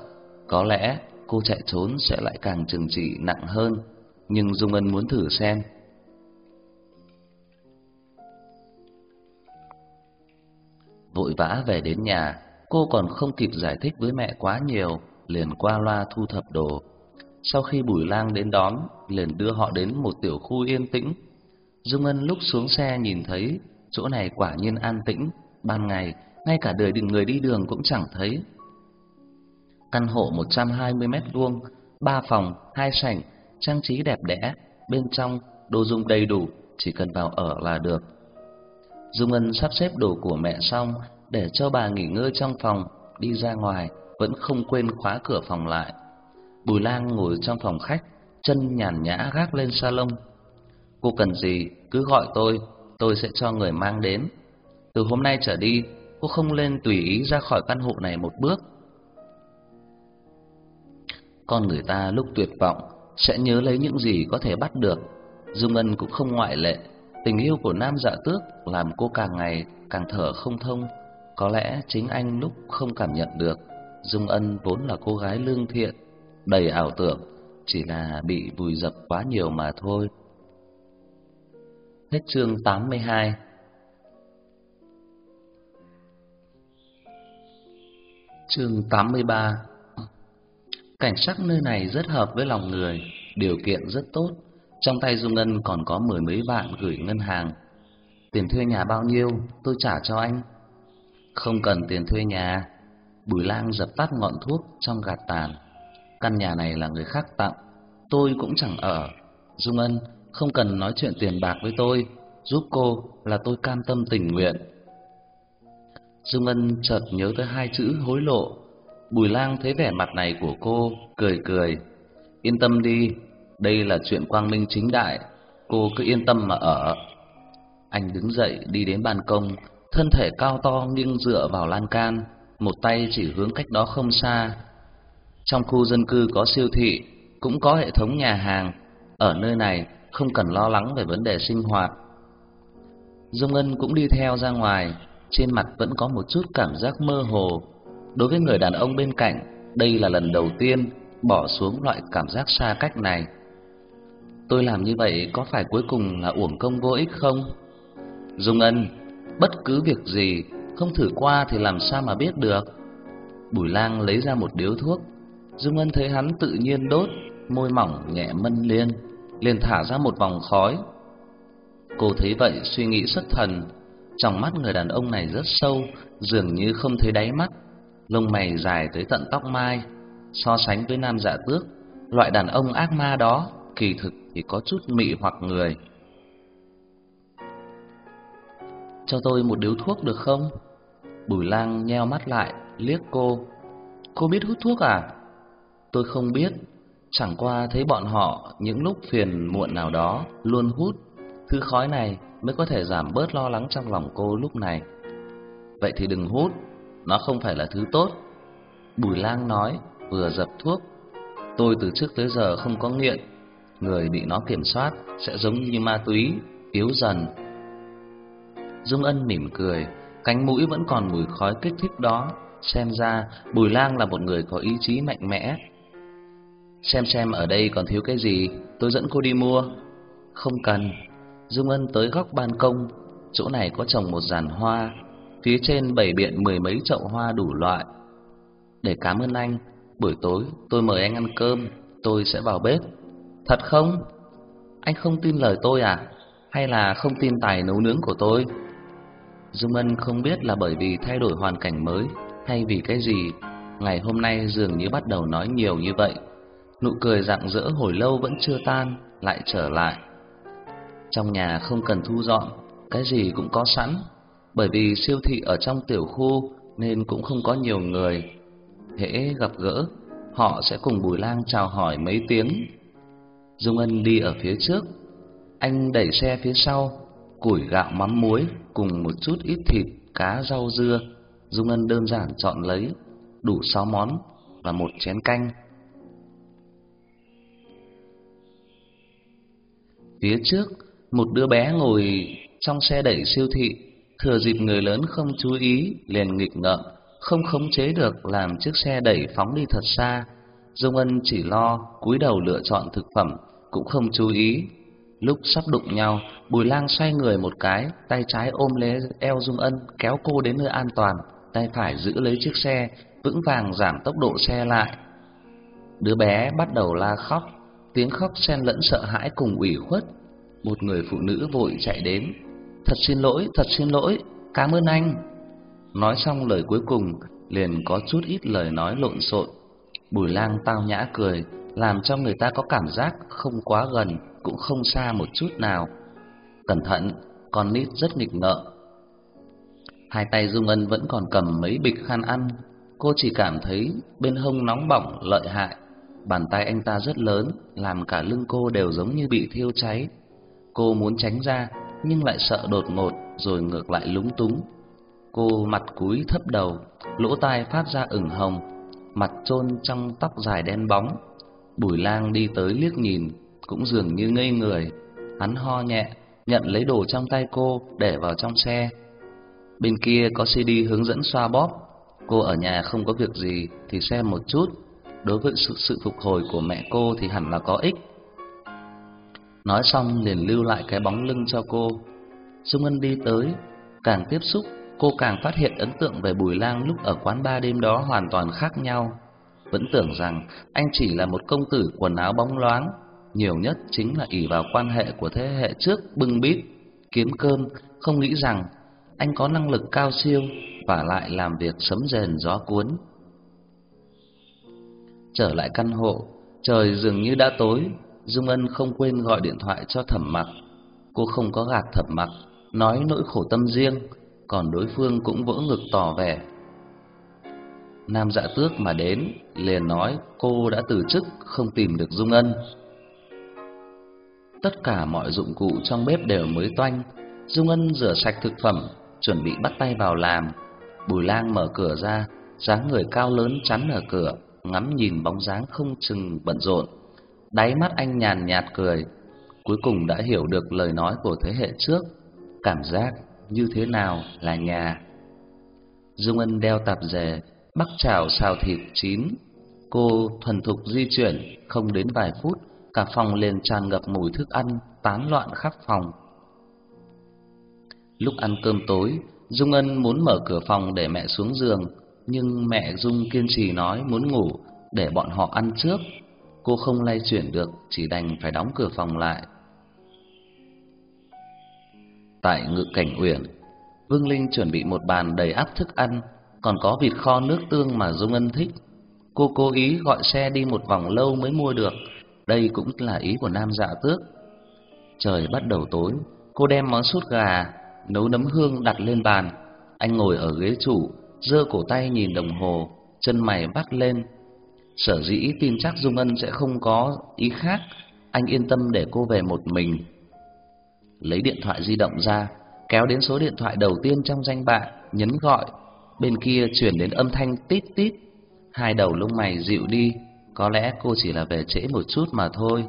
Có lẽ cô chạy trốn sẽ lại càng trừng trị nặng hơn, nhưng Dung ngân muốn thử xem. Vội vã về đến nhà, cô còn không kịp giải thích với mẹ quá nhiều, liền qua loa thu thập đồ. Sau khi Bùi Lang đến đón, liền đưa họ đến một tiểu khu yên tĩnh. Dung Ân lúc xuống xe nhìn thấy chỗ này quả nhiên an tĩnh, ban ngày ngay cả đời đường người đi đường cũng chẳng thấy. Căn hộ 120 mét vuông, ba phòng, hai sảnh, trang trí đẹp đẽ, bên trong đồ dùng đầy đủ, chỉ cần vào ở là được. Dung Ân sắp xếp đồ của mẹ xong để cho bà nghỉ ngơi trong phòng, đi ra ngoài vẫn không quên khóa cửa phòng lại. Bùi Lang ngồi trong phòng khách, chân nhàn nhã gác lên salon. Cô cần gì cứ gọi tôi, tôi sẽ cho người mang đến. Từ hôm nay trở đi, cô không lên tùy ý ra khỏi căn hộ này một bước. Con người ta lúc tuyệt vọng sẽ nhớ lấy những gì có thể bắt được. Dung Ân cũng không ngoại lệ. Tình yêu của Nam Dạ Tước làm cô càng ngày càng thở không thông. Có lẽ chính anh lúc không cảm nhận được, Dung Ân vốn là cô gái lương thiện, đầy ảo tưởng, chỉ là bị vùi dập quá nhiều mà thôi. Hết chương 82 Chương 83 Cảnh sắc nơi này rất hợp với lòng người, điều kiện rất tốt. Trong tay Dung Ngân còn có mười mấy vạn gửi ngân hàng. Tiền thuê nhà bao nhiêu, tôi trả cho anh. Không cần tiền thuê nhà. Bùi Lang dập tắt ngọn thuốc trong gạt tàn. Căn nhà này là người khác tặng, tôi cũng chẳng ở. Dung Ân, không cần nói chuyện tiền bạc với tôi, giúp cô là tôi cam tâm tình nguyện. Dung Ân chợt nhớ tới hai chữ hối lộ. Bùi Lang thấy vẻ mặt này của cô, cười cười. Yên tâm đi, đây là chuyện quang minh chính đại, cô cứ yên tâm mà ở. Anh đứng dậy đi đến ban công, thân thể cao to nghiêng dựa vào lan can, một tay chỉ hướng cách đó không xa. Trong khu dân cư có siêu thị, cũng có hệ thống nhà hàng, ở nơi này không cần lo lắng về vấn đề sinh hoạt. Dung Ân cũng đi theo ra ngoài, trên mặt vẫn có một chút cảm giác mơ hồ. Đối với người đàn ông bên cạnh, đây là lần đầu tiên bỏ xuống loại cảm giác xa cách này. Tôi làm như vậy có phải cuối cùng là uổng công vô ích không? Dung Ân, bất cứ việc gì không thử qua thì làm sao mà biết được. Bùi Lang lấy ra một điếu thuốc, Dung Ân thấy hắn tự nhiên đốt, môi mỏng nhẹ mân liên, liền thả ra một vòng khói. Cô thấy vậy suy nghĩ xuất thần, trong mắt người đàn ông này rất sâu, dường như không thấy đáy mắt, lông mày dài tới tận tóc mai, so sánh với nam dạ tước, loại đàn ông ác ma đó kỳ thực thì có chút mị hoặc người. Cho tôi một điếu thuốc được không? Bùi lang nheo mắt lại, liếc cô. Cô biết hút thuốc à? Tôi không biết, chẳng qua thấy bọn họ những lúc phiền muộn nào đó luôn hút. Thứ khói này mới có thể giảm bớt lo lắng trong lòng cô lúc này. Vậy thì đừng hút, nó không phải là thứ tốt. Bùi lang nói, vừa dập thuốc. Tôi từ trước tới giờ không có nghiện, người bị nó kiểm soát sẽ giống như ma túy, yếu dần. Dung Ân mỉm cười, cánh mũi vẫn còn mùi khói kích thích đó, xem ra Bùi Lang là một người có ý chí mạnh mẽ. Xem xem ở đây còn thiếu cái gì, tôi dẫn cô đi mua. Không cần. Dung Ân tới góc ban công, chỗ này có trồng một giàn hoa, phía trên bày biện mười mấy chậu hoa đủ loại. Để cảm ơn anh, buổi tối tôi mời anh ăn cơm, tôi sẽ vào bếp. Thật không? Anh không tin lời tôi à? Hay là không tin tài nấu nướng của tôi? Dung Ân không biết là bởi vì thay đổi hoàn cảnh mới hay vì cái gì, ngày hôm nay dường như bắt đầu nói nhiều như vậy. Nụ cười rạng rỡ hồi lâu vẫn chưa tan, lại trở lại. Trong nhà không cần thu dọn, cái gì cũng có sẵn, bởi vì siêu thị ở trong tiểu khu nên cũng không có nhiều người. Hễ gặp gỡ, họ sẽ cùng Bùi Lang chào hỏi mấy tiếng. Dung Ân đi ở phía trước, anh đẩy xe phía sau, củi gạo mắm muối cùng một chút ít thịt, cá, rau dưa, Dung Ân đơn giản chọn lấy, đủ 6 món và một chén canh. Phía trước, một đứa bé ngồi trong xe đẩy siêu thị, thừa dịp người lớn không chú ý, liền nghịch ngợm, không khống chế được làm chiếc xe đẩy phóng đi thật xa. Dung Ân chỉ lo cúi đầu lựa chọn thực phẩm, cũng không chú ý Lúc sắp đụng nhau, Bùi Lang xoay người một cái, tay trái ôm lấy eo Dung Ân, kéo cô đến nơi an toàn, tay phải giữ lấy chiếc xe, vững vàng giảm tốc độ xe lại. Đứa bé bắt đầu la khóc, tiếng khóc xen lẫn sợ hãi cùng ủy khuất. Một người phụ nữ vội chạy đến, "Thật xin lỗi, thật xin lỗi, cảm ơn anh." Nói xong lời cuối cùng, liền có chút ít lời nói lộn xộn. Bùi Lang tao nhã cười, làm cho người ta có cảm giác không quá gần cũng không xa một chút nào. Cẩn thận, con nít rất nghịch ngợm. Hai tay Dung Ân vẫn còn cầm mấy bịch khăn ăn, cô chỉ cảm thấy bên hông nóng bỏng lợi hại. Bàn tay anh ta rất lớn, làm cả lưng cô đều giống như bị thiêu cháy. Cô muốn tránh ra, nhưng lại sợ đột ngột rồi ngược lại lúng túng. Cô mặt cúi thấp đầu, lỗ tai phát ra ửng hồng, mặt chôn trong tóc dài đen bóng. Bùi Lang đi tới liếc nhìn, cũng dường như ngây người. Hắn ho nhẹ, nhận lấy đồ trong tay cô để vào trong xe. Bên kia có CD hướng dẫn xoa bóp. Cô ở nhà không có việc gì thì xem một chút. Đối với sự, sự phục hồi của mẹ cô thì hẳn là có ích. Nói xong liền lưu lại cái bóng lưng cho cô. Dung Ân đi tới, càng tiếp xúc, cô càng phát hiện ấn tượng về Bùi Lang lúc ở quán ba đêm đó hoàn toàn khác nhau. Vẫn tưởng rằng anh chỉ là một công tử quần áo bóng loáng, nhiều nhất chính là ỷ vào quan hệ của thế hệ trước bưng bít kiếm cơm, không nghĩ rằng anh có năng lực cao siêu, và lại làm việc sấm rền gió cuốn. Trở lại căn hộ, trời dường như đã tối, Dung Ân không quên gọi điện thoại cho Thẩm Mặc. Cô không có gạt Thẩm Mặc, nói nỗi khổ tâm riêng, còn đối phương cũng vỗ ngực tỏ vẻ. Nam Dạ Tước mà đến, liền nói cô đã từ chức, không tìm được Dung Ân. Tất cả mọi dụng cụ trong bếp đều mới toanh, Dung Ân rửa sạch thực phẩm, chuẩn bị bắt tay vào làm. Bùi Lang mở cửa ra, dáng người cao lớn chắn ở cửa, ngắm nhìn bóng dáng không chừng bận rộn. Đáy mắt anh nhàn nhạt cười, cuối cùng đã hiểu được lời nói của thế hệ trước, cảm giác như thế nào là nhà. Dung Ân đeo tạp dề, bắc chảo xào thịt chín. Cô thuần thục di chuyển, không đến vài phút, cả phòng liền tràn ngập mùi thức ăn tán loạn khắp phòng. Lúc ăn cơm tối, Dung Ân muốn mở cửa phòng để mẹ xuống giường, nhưng mẹ Dung kiên trì nói muốn ngủ để bọn họ ăn trước. Cô không lay chuyển được, chỉ đành phải đóng cửa phòng lại. Tại ngự cảnh uyển, Vương Linh chuẩn bị một bàn đầy ắp thức ăn, còn có vịt kho nước tương mà Dung Ân thích. Cô cố ý gọi xe đi một vòng lâu mới mua được, đây cũng là ý của Nam Dạ Tước. Trời bắt đầu tối, cô đem món sút gà nấu nấm hương đặt lên bàn. Anh ngồi ở ghế chủ, giơ cổ tay nhìn đồng hồ, chân mày bắt lên. Sở dĩ tin chắc Dung Ân sẽ không có ý khác, anh yên tâm để cô về một mình. Lấy điện thoại di động ra, kéo đến số điện thoại đầu tiên trong danh bạ, nhấn gọi. Bên kia chuyển đến âm thanh tít tít. Hai đầu lông mày dịu đi, có lẽ cô chỉ là về trễ một chút mà thôi.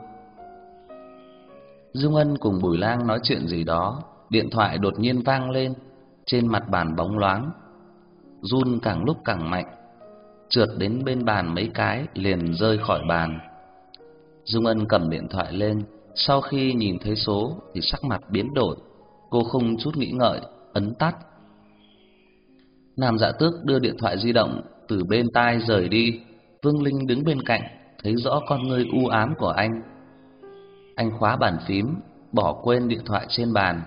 Dung Ân cùng Bùi Lang nói chuyện gì đó, điện thoại đột nhiên vang lên, trên mặt bàn bóng loáng. Run càng lúc càng mạnh, trượt đến bên bàn mấy cái liền rơi khỏi bàn. Dung Ân cầm điện thoại lên, sau khi nhìn thấy số thì sắc mặt biến đổi, cô không chút nghĩ ngợi ấn tắt. Nam Dạ Tước đưa điện thoại di động từ bên tai rời đi, Vương Linh đứng bên cạnh, thấy rõ con ngươi u ám của anh. Anh khóa bàn phím, bỏ quên điện thoại trên bàn.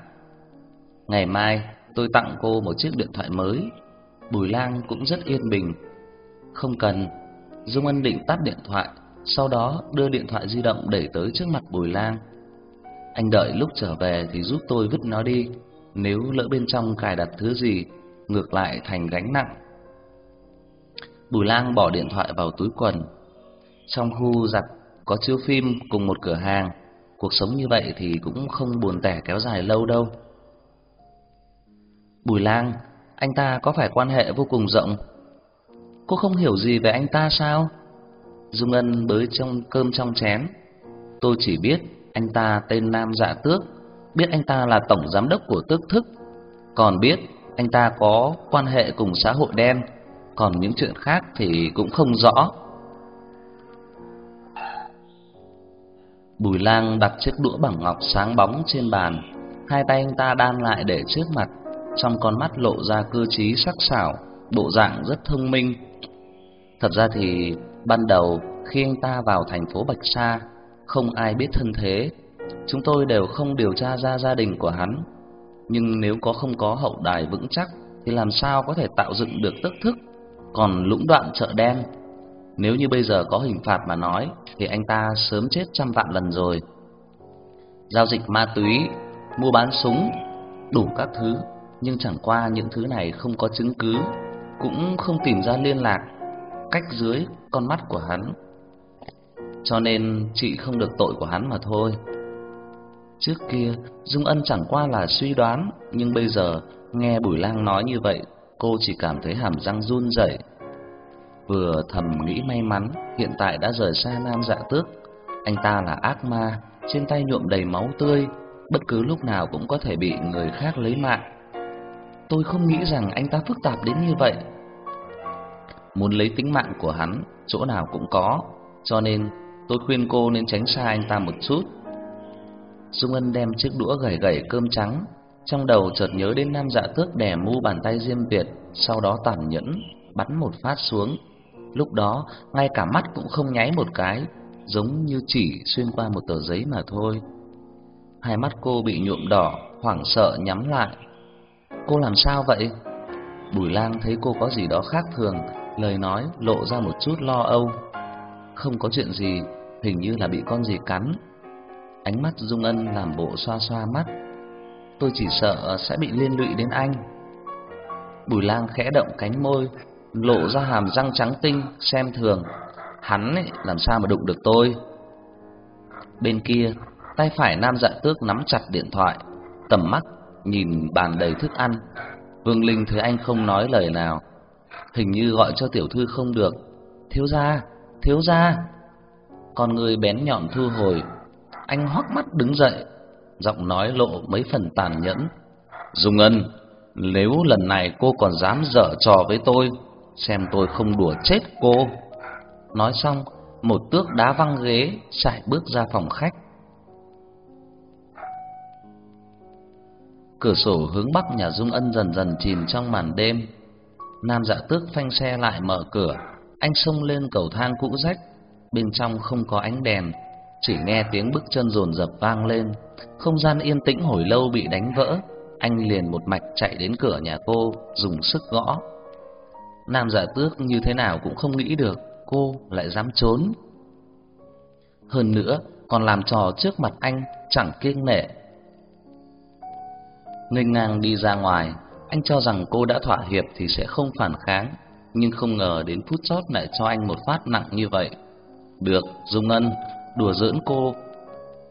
Ngày mai tôi tặng cô một chiếc điện thoại mới. Bùi Lang cũng rất yên bình. Không cần. Dung Ân định tắt điện thoại, sau đó đưa điện thoại di động đẩy tới trước mặt Bùi Lang. Anh đợi lúc trở về thì giúp tôi vứt nó đi, nếu lỡ bên trong cài đặt thứ gì, ngược lại thành gánh nặng. Bùi Lang bỏ điện thoại vào túi quần. Trong khu giặt có chiếu phim cùng một cửa hàng, cuộc sống như vậy thì cũng không buồn tẻ kéo dài lâu đâu. Bùi Lang, anh ta có phải quan hệ vô cùng rộng? Cô không hiểu gì về anh ta sao? Dung Ân bới trong cơm trong chén. Tôi chỉ biết anh ta tên Nam Dạ Tước, biết anh ta là tổng giám đốc của Tước Thức, còn biết anh ta có quan hệ cùng xã hội đen, còn những chuyện khác thì cũng không rõ. Bùi Lang đặt chiếc đũa bằng ngọc sáng bóng trên bàn, hai tay anh ta đan lại để trước mặt, trong con mắt lộ ra cơ trí sắc sảo, bộ dạng rất thông minh. Thật ra thì ban đầu khi anh ta vào thành phố Bạch Sa, không ai biết thân thế, chúng tôi đều không điều tra ra gia đình của hắn. Nhưng nếu có không có hậu đài vững chắc thì làm sao có thể tạo dựng được tức thức, còn lũng đoạn chợ đen. Nếu như bây giờ có hình phạt mà nói thì anh ta sớm chết trăm vạn lần rồi. Giao dịch ma túy, mua bán súng, đủ các thứ nhưng chẳng qua những thứ này không có chứng cứ, cũng không tìm ra liên lạc cách dưới con mắt của hắn. Cho nên chị không được tội của hắn mà thôi. Trước kia, Dung Ân chẳng qua là suy đoán, nhưng bây giờ nghe Bùi Lang nói như vậy, cô chỉ cảm thấy hàm răng run rẩy. Vừa thầm nghĩ may mắn, hiện tại đã rời xa Nam Dạ Tước, anh ta là ác ma, trên tay nhuộm đầy máu tươi, bất cứ lúc nào cũng có thể bị người khác lấy mạng. Tôi không nghĩ rằng anh ta phức tạp đến như vậy. Muốn lấy tính mạng của hắn, chỗ nào cũng có, cho nên tôi khuyên cô nên tránh xa anh ta một chút. Dung Ân đem chiếc đũa gẩy gẩy cơm trắng, trong đầu chợt nhớ đến nam dạ tước đè mu bàn tay Diêm Việt, sau đó tàn nhẫn bắn một phát xuống. Lúc đó, ngay cả mắt cũng không nháy một cái, giống như chỉ xuyên qua một tờ giấy mà thôi. Hai mắt cô bị nhuộm đỏ, hoảng sợ nhắm lại. Cô làm sao vậy? Bùi Lang thấy cô có gì đó khác thường, lời nói lộ ra một chút lo âu. Không có chuyện gì, hình như là bị con gì cắn. Ánh mắt Dung Ân làm bộ xoa xoa mắt. Tôi chỉ sợ sẽ bị liên lụy đến anh. Bùi Lang khẽ động cánh môi, lộ ra hàm răng trắng tinh xem thường. Hắn ấy, làm sao mà đụng được tôi? Bên kia, tay phải Nam Dạ Tước nắm chặt điện thoại, tầm mắt nhìn bàn đầy thức ăn. Vương Linh thấy anh không nói lời nào, hình như gọi cho tiểu thư không được. "Thiếu gia, thiếu gia." Con người bén nhọn thu hồi, anh hoắc mắt đứng dậy, giọng nói lộ mấy phần tàn nhẫn. "Dung Ân, nếu lần này cô còn dám dở trò với tôi, xem tôi không đùa chết cô." Nói xong, một tước đá văng ghế, sải bước ra phòng khách. Cửa sổ hướng bắc nhà Dung Ân dần dần chìm trong màn đêm. Nam Dạ Tước phanh xe lại mở cửa, anh xông lên cầu thang cũ rách, bên trong không có ánh đèn, chỉ nghe tiếng bước chân dồn dập vang lên. Không gian yên tĩnh hồi lâu bị đánh vỡ, anh liền một mạch chạy đến cửa nhà cô, dùng sức gõ. Nam giả Tước như thế nào cũng không nghĩ được cô lại dám trốn. Hơn nữa, còn làm trò trước mặt anh chẳng kiêng nể. Nghênh ngang đi ra ngoài, anh cho rằng cô đã thỏa hiệp thì sẽ không phản kháng, nhưng không ngờ đến phút chót lại cho anh một phát nặng như vậy. Được, Dung Ân, đùa giỡn cô.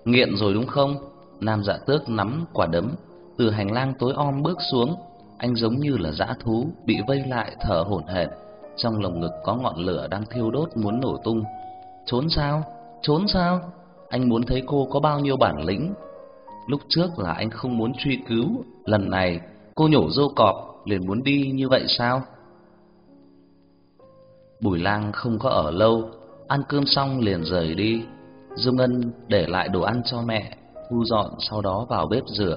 Nghiện rồi đúng không? Nam Dạ Tước nắm quả đấm, từ hành lang tối om bước xuống, anh giống như là dã thú bị vây lại thở hổn hển, trong lồng ngực có ngọn lửa đang thiêu đốt muốn nổ tung. Trốn sao? Trốn sao? Anh muốn thấy cô có bao nhiêu bản lĩnh. Lúc trước là anh không muốn truy cứu, lần này cô nhổ dô cọp liền muốn đi như vậy sao? Bùi Lang không có ở lâu, ăn cơm xong liền rời đi. Dung Ân để lại đồ ăn cho mẹ, thu dọn sau đó vào bếp rửa.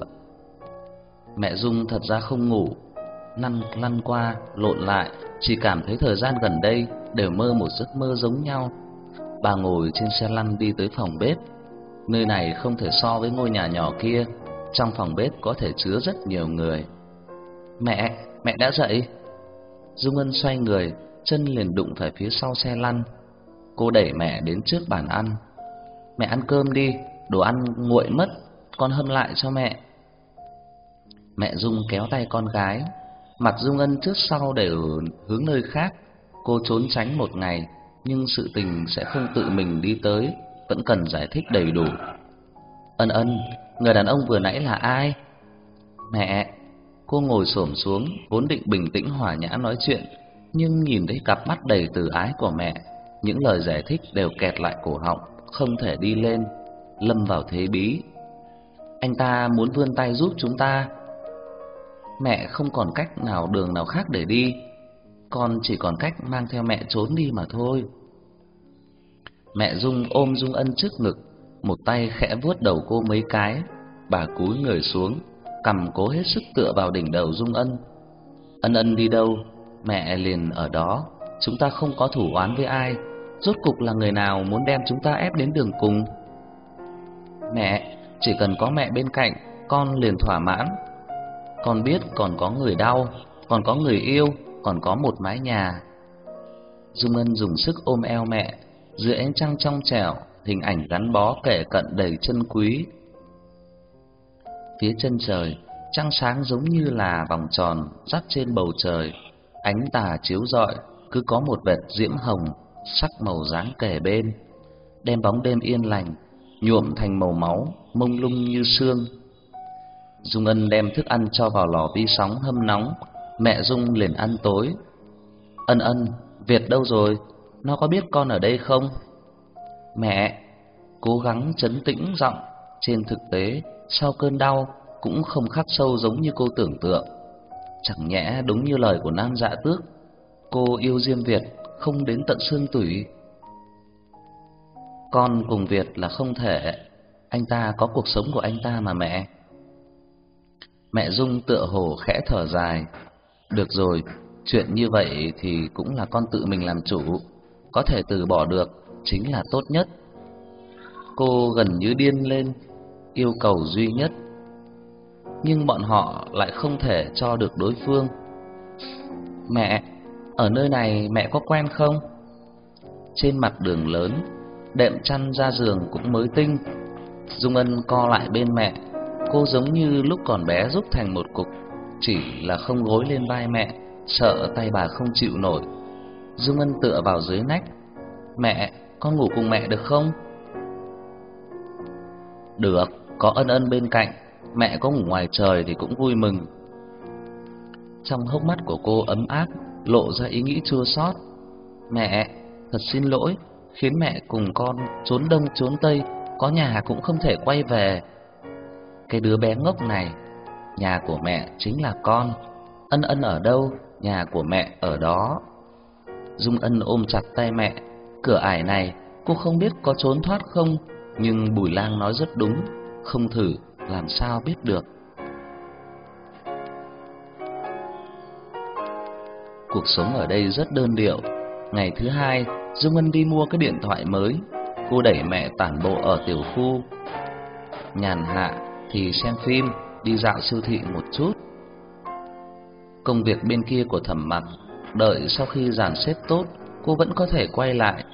Mẹ Dung thật ra không ngủ, lăn lăn qua, lộn lại, chỉ cảm thấy thời gian gần đây đều mơ một giấc mơ giống nhau. Bà ngồi trên xe lăn đi tới phòng bếp. Nơi này không thể so với ngôi nhà nhỏ kia, trong phòng bếp có thể chứa rất nhiều người. "Mẹ, mẹ đã dậy." Dung Ân xoay người, chân liền đụng phải phía sau xe lăn. Cô đẩy mẹ đến trước bàn ăn. "Mẹ ăn cơm đi, đồ ăn nguội mất, con hâm lại cho mẹ." Mẹ Dung kéo tay con gái, mặt Dung Ân trước sau đều hướng nơi khác. Cô trốn tránh một ngày, nhưng sự tình sẽ không tự mình đi tới, vẫn cần giải thích đầy đủ. Ân Ân, người đàn ông vừa nãy là ai? Mẹ, cô ngồi xổm xuống, vốn định bình tĩnh hòa nhã nói chuyện, nhưng nhìn thấy cặp mắt đầy từ ái của mẹ, những lời giải thích đều kẹt lại cổ họng, không thể đi lên, lâm vào thế bí. Anh ta muốn vươn tay giúp chúng ta, Mẹ không còn cách nào đường nào khác để đi. Con chỉ còn cách mang theo mẹ trốn đi mà thôi. Mẹ Dung ôm Dung Ân trước ngực Một tay khẽ vuốt đầu cô mấy cái. Bà cúi người xuống Cầm cố hết sức tựa vào đỉnh đầu Dung Ân. Ân Ân đi đâu? Mẹ liền ở đó. Chúng ta không có thủ oán với ai. Rốt cục là người nào muốn đem chúng ta ép đến đường cùng Mẹ Chỉ cần có mẹ bên cạnh Con liền thỏa mãn con biết còn có người đau, còn có người yêu, còn có một mái nhà. Dung Ân dùng sức ôm eo mẹ, dưới ánh trăng trong trẻo, hình ảnh gắn bó kể cận đầy chân quý. Phía chân trời, trăng sáng giống như là vòng tròn dắt trên bầu trời, ánh tà chiếu rọi, cứ có một vệt diễm hồng sắc màu dáng kề bên, đem bóng đêm yên lành nhuộm thành màu máu, mông lung như sương Dung Ân đem thức ăn cho vào lò vi sóng hâm nóng, mẹ Dung liền ăn tối. Ân Ân, Việt đâu rồi? Nó có biết con ở đây không? Mẹ, cố gắng chấn tĩnh giọng, trên thực tế, sau cơn đau cũng không khắc sâu giống như cô tưởng tượng. Chẳng nhẽ đúng như lời của Nam Dạ Tước, cô yêu Diêm Việt không đến tận xương tủy. Con cùng Việt là không thể, anh ta có cuộc sống của anh ta mà mẹ. Mẹ Dung tựa hồ khẽ thở dài. Được rồi, chuyện như vậy thì cũng là con tự mình làm chủ, có thể từ bỏ được chính là tốt nhất. Cô gần như điên lên, yêu cầu duy nhất. Nhưng bọn họ lại không thể cho được đối phương. Mẹ, ở nơi này mẹ có quen không? Trên mặt đường lớn, đệm chăn ra giường cũng mới tinh. Dung Ân co lại bên mẹ, cô giống như lúc còn bé giúp thành một cục, chỉ là không gối lên vai mẹ, sợ tay bà không chịu nổi. Dung Ân tựa vào dưới nách. "Mẹ, con ngủ cùng mẹ được không?" "Được, có Ân Ân bên cạnh, mẹ có ngủ ngoài trời thì cũng vui mừng." Trong hốc mắt của cô ấm áp, lộ ra ý nghĩ chua xót. "Mẹ, thật xin lỗi, khiến mẹ cùng con trốn đông trốn tây, có nhà cũng không thể quay về." Cái đứa bé ngốc này, nhà của mẹ chính là con. Ân Ân ở đâu, nhà của mẹ ở đó. Dung Ân ôm chặt tay mẹ, cửa ải này cô không biết có trốn thoát không, nhưng Bùi Lang nói rất đúng, không thử làm sao biết được. Cuộc sống ở đây rất đơn điệu. Ngày thứ hai, Dương Ân đi mua cái điện thoại mới, cô đẩy mẹ tản bộ ở tiểu khu. Nhàn hạ thì xem phim, đi dạo siêu thị một chút. Công việc bên kia của Thẩm Mặc, đợi sau khi dàn xếp tốt, cô vẫn có thể quay lại.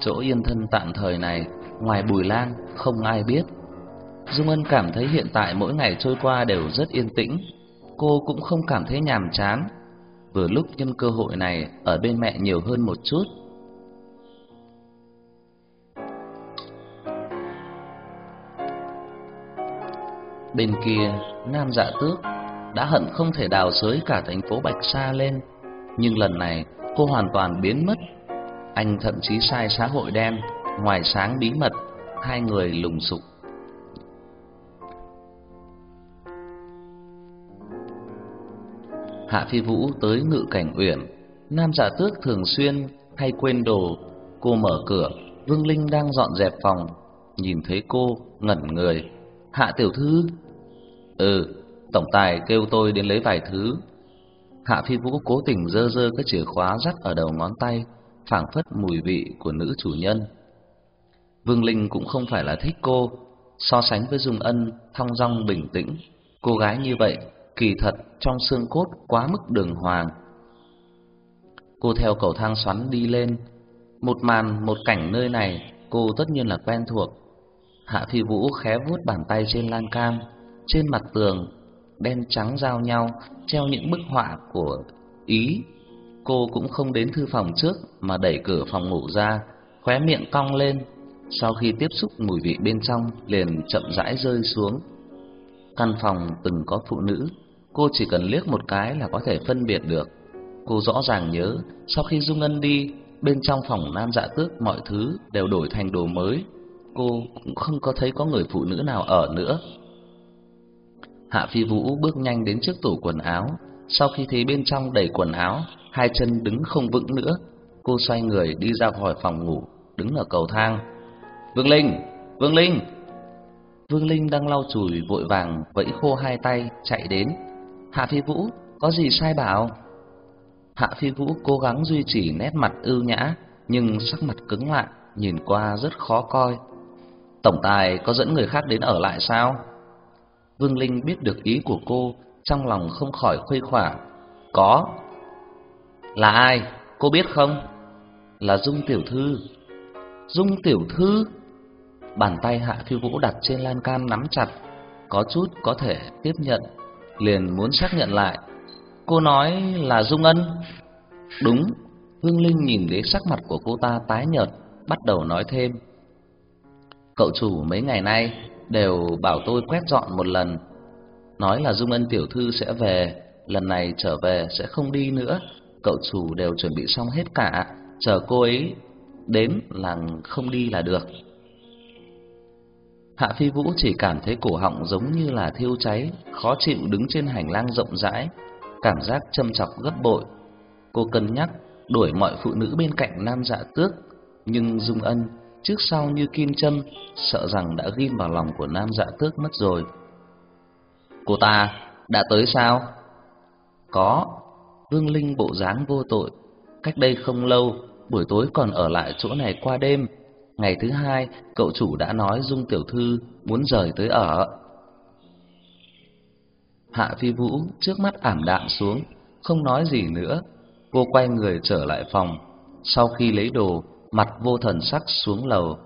Chỗ yên thân tạm thời này, ngoài Bùi Lang không ai biết. Dung Ân cảm thấy hiện tại mỗi ngày trôi qua đều rất yên tĩnh, cô cũng không cảm thấy nhàm chán. Vừa lúc nhân cơ hội này ở bên mẹ nhiều hơn một chút. Bên kia, Nam Dạ Tước đã hận không thể đào xới cả thành phố Bạch Sa lên, nhưng lần này cô hoàn toàn biến mất. Anh thậm chí sai xã hội đen, ngoài sáng bí mật, hai người lùng sục. Hạ Phi Vũ tới ngự cảnh uyển, Nam giả Tước thường xuyên hay quên đồ, cô mở cửa, Vương Linh đang dọn dẹp phòng, nhìn thấy cô ngẩn người. "Hạ tiểu thư?" "Ừ, tổng tài kêu tôi đến lấy vài thứ." Hạ Phi Vũ cố tình dơ dơ cái chìa khóa dắt ở đầu ngón tay, phảng phất mùi vị của nữ chủ nhân. Vương Linh cũng không phải là thích cô, so sánh với Dung Ân thong dong bình tĩnh, cô gái như vậy kỳ thật trong xương cốt quá mức đường hoàng. Cô theo cầu thang xoắn đi lên, một màn một cảnh nơi này cô tất nhiên là quen thuộc. Hạ Phi Vũ khé vuốt bàn tay trên lan can, trên mặt tường đen trắng giao nhau treo những bức họa của Ý. Cô cũng không đến thư phòng trước mà đẩy cửa phòng ngủ ra, khóe miệng cong lên, sau khi tiếp xúc mùi vị bên trong liền chậm rãi rơi xuống. Căn phòng từng có phụ nữ, cô chỉ cần liếc một cái là có thể phân biệt được. Cô rõ ràng nhớ, sau khi Dung Ngân đi, bên trong phòng Nam Dạ Tước mọi thứ đều đổi thành đồ mới. Cô cũng không có thấy có người phụ nữ nào ở nữa. Hạ Phi Vũ bước nhanh đến trước tủ quần áo, sau khi thấy bên trong đầy quần áo, hai chân đứng không vững nữa, cô xoay người đi ra khỏi phòng ngủ, đứng ở cầu thang. "Vương Linh, Vương Linh!" Vương Linh đang lau chùi vội vàng vẫy khô hai tay chạy đến. "Hạ Phi Vũ, có gì sai bảo?" Hạ Phi Vũ cố gắng duy trì nét mặt ưu nhã, nhưng sắc mặt cứng lại, nhìn qua rất khó coi. "Tổng tài có dẫn người khác đến ở lại sao?" Vương Linh biết được ý của cô, trong lòng không khỏi khuây khỏa. Có. Là ai? Cô biết không? Là Dung Tiểu Thư. Dung Tiểu Thư? Bàn tay Hạ Phi Vũ đặt trên lan can nắm chặt, có chút có thể tiếp nhận, liền muốn xác nhận lại. Cô nói là Dung Ân. Đúng, hương Linh nhìn thấy sắc mặt của cô ta tái nhợt, bắt đầu nói thêm. Cậu chủ mấy ngày nay đều bảo tôi quét dọn một lần. Nói là Dung Ân tiểu thư sẽ về, lần này trở về sẽ không đi nữa. Cậu chủ đều chuẩn bị xong hết cả, chờ cô ấy đến là không đi là được. Hạ Phi Vũ chỉ cảm thấy cổ họng giống như là thiêu cháy, khó chịu đứng trên hành lang rộng rãi, cảm giác châm chọc gấp bội. Cô cân nhắc đuổi mọi phụ nữ bên cạnh Nam Dạ Tước, nhưng Dung Ân trước sau như kim châm, sợ rằng đã ghim vào lòng của nam dạ tước mất rồi. Cô ta đã tới sao? Có, Vương Linh bộ dáng vô tội, cách đây không lâu, buổi tối còn ở lại chỗ này qua đêm. Ngày thứ hai, cậu chủ đã nói Dung tiểu thư muốn rời tới ở. Hạ Phi Vũ trước mắt ảm đạm xuống, không nói gì nữa. Cô quay người trở lại phòng. Sau khi lấy đồ, mặt vô thần sắc xuống lầu.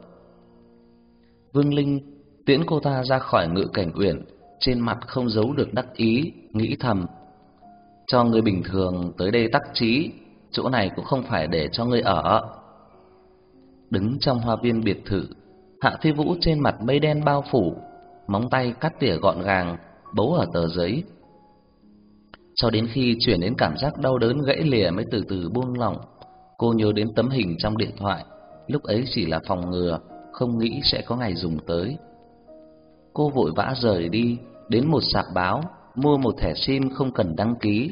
Vương Linh tiễn cô ta ra khỏi ngự cảnh uyển, trên mặt không giấu được đắc ý, nghĩ thầm: cho người bình thường tới đây tắc trí, chỗ này cũng không phải để cho người ở. Đứng trong hoa viên biệt thự, Hạ Phi Vũ trên mặt mây đen bao phủ, móng tay cắt tỉa gọn gàng, bấu ở tờ giấy. Cho đến khi chuyển đến cảm giác đau đớn gãy lìa mới từ từ buông lỏng, cô nhớ đến tấm hình trong điện thoại, lúc ấy chỉ là phòng ngừa, không nghĩ sẽ có ngày dùng tới. Cô vội vã rời đi, đến một sạp báo, mua một thẻ sim không cần đăng ký,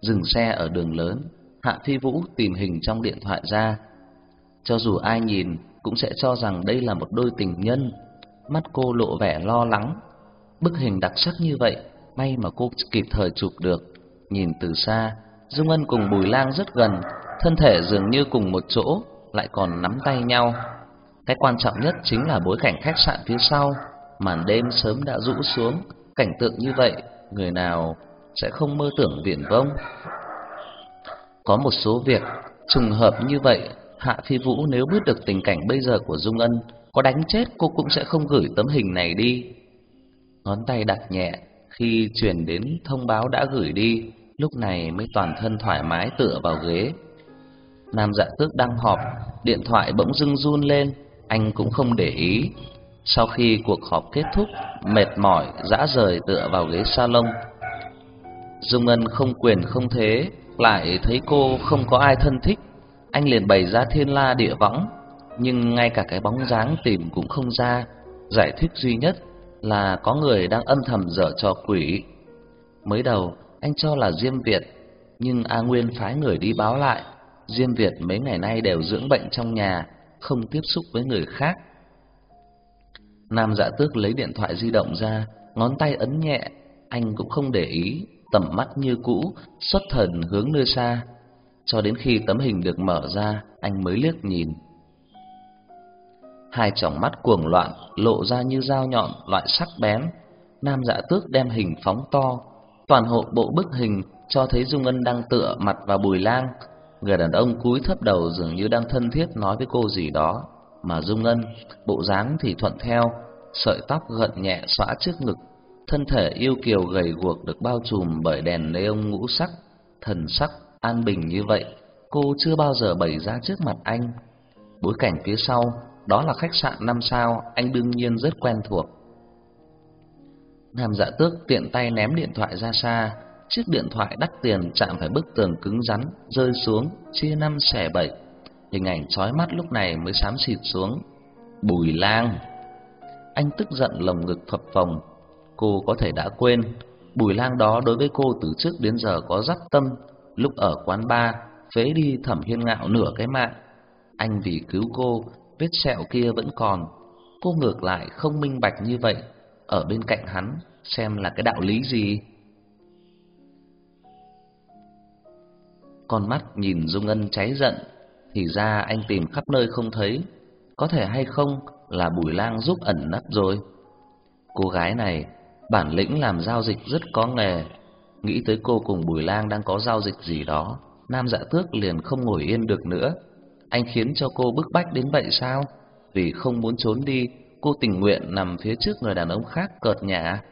dừng xe ở đường lớn, Hạ Phi Vũ tìm hình trong điện thoại ra. Cho dù ai nhìn cũng sẽ cho rằng đây là một đôi tình nhân. Mắt cô lộ vẻ lo lắng. Bức hình đặc sắc như vậy, may mà cô kịp thời chụp được. Nhìn từ xa, Dung Ân cùng Bùi Lang rất gần, thân thể dường như cùng một chỗ, lại còn nắm tay nhau. Cái quan trọng nhất chính là bối cảnh khách sạn phía sau, màn đêm sớm đã rũ xuống, cảnh tượng như vậy, người nào sẽ không mơ tưởng viển vông. Có một số việc trùng hợp như vậy, Hạ Phi Vũ nếu biết được tình cảnh bây giờ của Dung Ân, có đánh chết cô cũng sẽ không gửi tấm hình này đi. Ngón tay đặt nhẹ khi truyền đến thông báo đã gửi đi, lúc này mới toàn thân thoải mái tựa vào ghế. Nam Dạ Tước đang họp, điện thoại bỗng dưng run lên, anh cũng không để ý. Sau khi cuộc họp kết thúc, mệt mỏi dã rời tựa vào ghế salon, Dung Ân không quyền không thế, lại thấy cô không có ai thân thích, anh liền bày ra thiên la địa võng, nhưng ngay cả cái bóng dáng tìm cũng không ra, giải thích duy nhất là có người đang âm thầm dở trò quỷ. Mới đầu anh cho là Diêm Việt, nhưng A Nguyên phái người đi báo lại, Diêm Việt mấy ngày nay đều dưỡng bệnh trong nhà, không tiếp xúc với người khác. Nam Dạ Tước lấy điện thoại di động ra, ngón tay ấn nhẹ, anh cũng không để ý, tầm mắt như cũ, xuất thần hướng nơi xa, cho đến khi tấm hình được mở ra, anh mới liếc nhìn. Hai tròng mắt cuồng loạn lộ ra như dao nhọn loại sắc bén. Nam Dạ Tước đem hình phóng to, toàn hộ bộ bức hình cho thấy Dung Ân đang tựa mặt vào Bùi Lang, người đàn ông cúi thấp đầu dường như đang thân thiết nói với cô gì đó, mà Dung Ân bộ dáng thì thuận theo, sợi tóc gợn nhẹ xõa trước ngực, thân thể yêu kiều gầy guộc được bao trùm bởi đèn neon ngũ sắc, thần sắc an bình như vậy, cô chưa bao giờ bày ra trước mặt anh. Bối cảnh phía sau, đó là khách sạn năm sao, anh đương nhiên rất quen thuộc. Nam Dạ Tước tiện tay ném điện thoại ra xa, chiếc điện thoại đắt tiền chạm phải bức tường cứng rắn, rơi xuống, chia năm xẻ bảy. Hình ảnh chói mắt lúc này mới xám xịt xuống. Bùi Lang. Anh tức giận lồng ngực phập phồng, Cô có thể đã quên, Bùi Lang đó đối với cô từ trước đến giờ có dắt tâm, lúc ở quán bar phế đi Thẩm Hiên Ngạo nửa cái mạng. Anh vì cứu cô, vết sẹo kia vẫn còn. Cô ngược lại không minh bạch như vậy, ở bên cạnh hắn xem là cái đạo lý gì. Con mắt nhìn Dung Ân cháy giận, thì ra anh tìm khắp nơi không thấy, có thể hay không là Bùi Lang giúp ẩn nấp rồi. Cô gái này bản lĩnh làm giao dịch rất có nghề. Nghĩ tới cô cùng Bùi Lang đang có giao dịch gì đó, Nam Dạ Tước liền không ngồi yên được nữa. Anh khiến cho cô bức bách đến vậy sao? Vì không muốn trốn đi, cô tình nguyện nằm phía trước người đàn ông khác cợt nhả.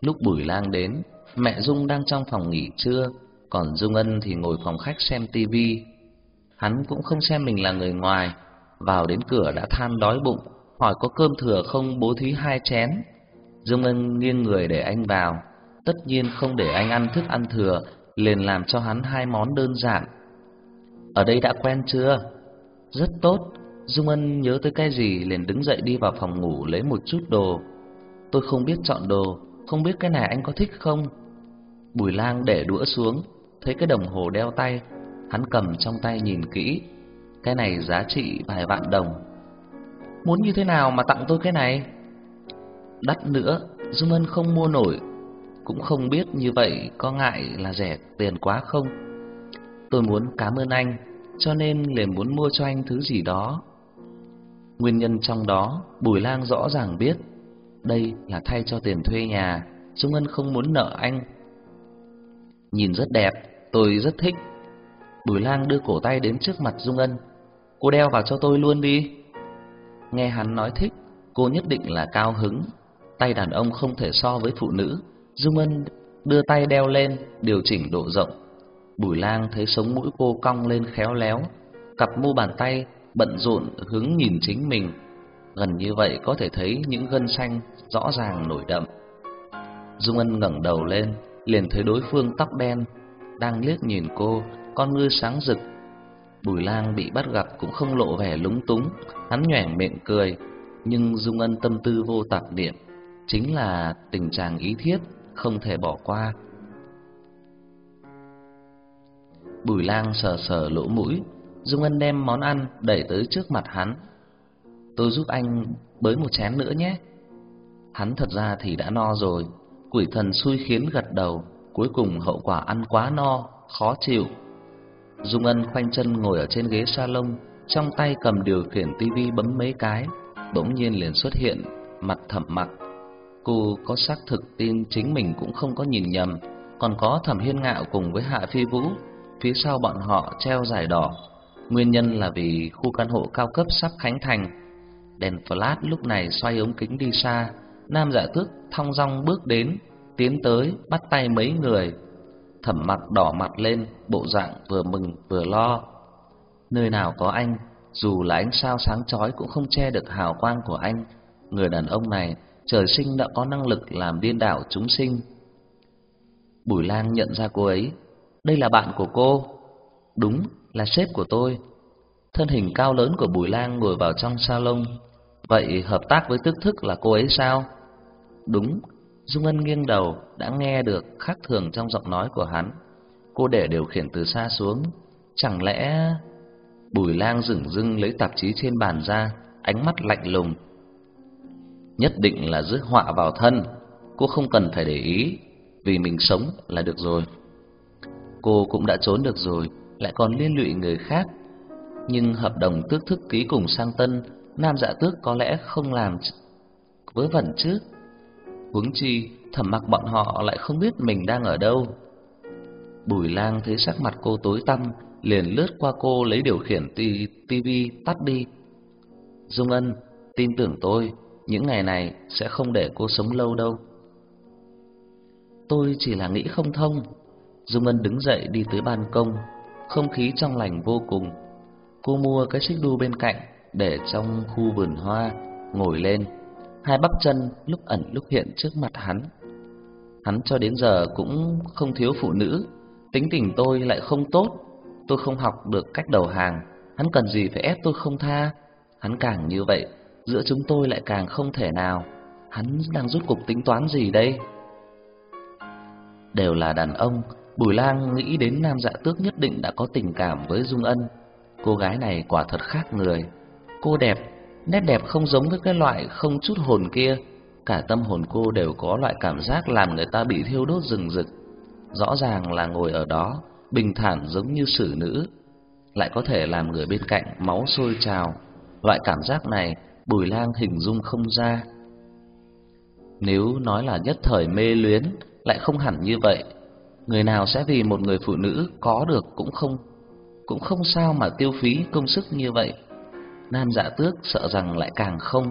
Lúc Bùi Lang đến, mẹ Dung đang trong phòng nghỉ trưa, còn Dung Ân thì ngồi phòng khách xem tivi. Hắn cũng không xem mình là người ngoài, vào đến cửa đã than đói bụng, hỏi có cơm thừa không bố thí hai chén. Dung Ân nghiêng người để anh vào, tất nhiên không để anh ăn thức ăn thừa, liền làm cho hắn hai món đơn giản. Ở đây đã quen chưa? Rất tốt. Dung Ân nhớ tới cái gì liền đứng dậy đi vào phòng ngủ lấy một chút đồ. Tôi không biết chọn đồ, không biết cái này anh có thích không? Bùi Lang để đũa xuống, thấy cái đồng hồ đeo tay, hắn cầm trong tay nhìn kỹ. Cái này giá trị vài vạn đồng. Muốn như thế nào mà tặng tôi cái này? Đắt nữa, Dung Ân không mua nổi, cũng không biết như vậy có ngại là rẻ tiền quá không. Tôi muốn cảm ơn anh, cho nên liền muốn mua cho anh thứ gì đó. Nguyên nhân trong đó, Bùi Lang rõ ràng biết, đây là thay cho tiền thuê nhà, Dung Ân không muốn nợ anh. Nhìn rất đẹp, tôi rất thích. Bùi Lang đưa cổ tay đến trước mặt Dung Ân. Cô đeo vào cho tôi luôn đi. Nghe hắn nói thích, cô nhất định là cao hứng. Tay đàn ông không thể so với phụ nữ. Dung Ân đưa tay đeo lên, điều chỉnh độ rộng. Bùi Lang thấy sống mũi cô cong lên khéo léo, cặp mu bàn tay bận rộn hướng nhìn chính mình. Gần như vậy có thể thấy những gân xanh rõ ràng nổi đậm. Dung Ân ngẩng đầu lên, liền thấy đối phương tóc đen đang liếc nhìn cô, con ngươi sáng rực. Bùi Lang bị bắt gặp cũng không lộ vẻ lúng túng, hắn nhoẻn miệng cười, nhưng Dung Ân tâm tư vô tạp niệm, chính là tình trạng ý thiết không thể bỏ qua. Bùi Lang sờ sờ lỗ mũi, Dung Ân đem món ăn đẩy tới trước mặt hắn. "Tôi giúp anh bới một chén nữa nhé." Hắn thật ra thì đã no rồi, quỷ thần xui khiến gật đầu, cuối cùng hậu quả ăn quá no, khó chịu. Dung Ân khoanh chân ngồi ở trên ghế salon, trong tay cầm điều khiển tivi bấm mấy cái, bỗng nhiên liền xuất hiện mặt Thẩm Mặc. Cô có xác thực tin chính mình cũng không có nhìn nhầm, còn có Thẩm Hiên Ngạo cùng với Hạ Phi Vũ, phía sau bọn họ treo giải đỏ. Nguyên nhân là vì khu căn hộ cao cấp sắp khánh thành. Đèn flash lúc này xoay ống kính đi xa, Nam Dạ Tước thong dong bước đến, tiến tới bắt tay mấy người. Thẩm Mặc đỏ mặt lên, bộ dạng vừa mừng vừa lo. Nơi nào có anh, dù là ánh sao sáng chói cũng không che được hào quang của anh. Người đàn ông này trời sinh đã có năng lực làm điên đảo chúng sinh. Bùi Lang nhận ra cô ấy, đây là bạn của cô. Đúng, là sếp của tôi. Thân hình cao lớn của Bùi Lang ngồi vào trong salon. Vậy hợp tác với Tức Thức là cô ấy sao? Đúng, Dung Ân nghiêng đầu đã nghe được khác thường trong giọng nói của hắn. Cô để điều khiển từ xa xuống, chẳng lẽ Bùi Lang dửng dưng lấy tạp chí trên bàn ra, ánh mắt lạnh lùng. Nhất định là rước họa vào thân, cô không cần phải để ý, vì mình sống là được rồi. Cô cũng đã trốn được rồi, lại còn liên lụy người khác. Nhưng hợp đồng tước thức ký cùng sang tân, Nam Dạ Tước có lẽ không làm vớ vẩn chứ. Huống chi, thẩm mặc bọn họ lại không biết mình đang ở đâu. Bùi lang thấy sắc mặt cô tối tăm, liền lướt qua cô lấy điều khiển tivi tắt đi. Dung Ân, tin tưởng tôi, những ngày này sẽ không để cô sống lâu đâu. Tôi chỉ là nghĩ không thông. Dung Ngân đứng dậy đi tới ban công, không khí trong lành vô cùng. Cô mua cái xích đu bên cạnh để trong khu vườn hoa, ngồi lên, hai bắp chân lúc ẩn lúc hiện trước mặt hắn. Hắn cho đến giờ cũng không thiếu phụ nữ, tính tình tôi lại không tốt, tôi không học được cách đầu hàng, hắn cần gì phải ép tôi không tha. Hắn càng như vậy, giữa chúng tôi lại càng không thể nào. Hắn đang rút cục tính toán gì đây? Đều là đàn ông, Bùi Lang nghĩ đến Nam Dạ Tước nhất định đã có tình cảm với Dung Ân. Cô gái này quả thật khác người. Cô đẹp, nét đẹp không giống với cái loại không chút hồn kia. Cả tâm hồn cô đều có loại cảm giác làm người ta bị thiêu đốt rừng rực. Rõ ràng là ngồi ở đó, bình thản giống như xử nữ, lại có thể làm người bên cạnh máu sôi trào. Loại cảm giác này, Bùi Lang hình dung không ra. Nếu nói là nhất thời mê luyến, lại không hẳn như vậy. Người nào sẽ vì một người phụ nữ có được cũng không cũng không sao mà tiêu phí công sức như vậy. Nam Dạ Tước sợ rằng lại càng không.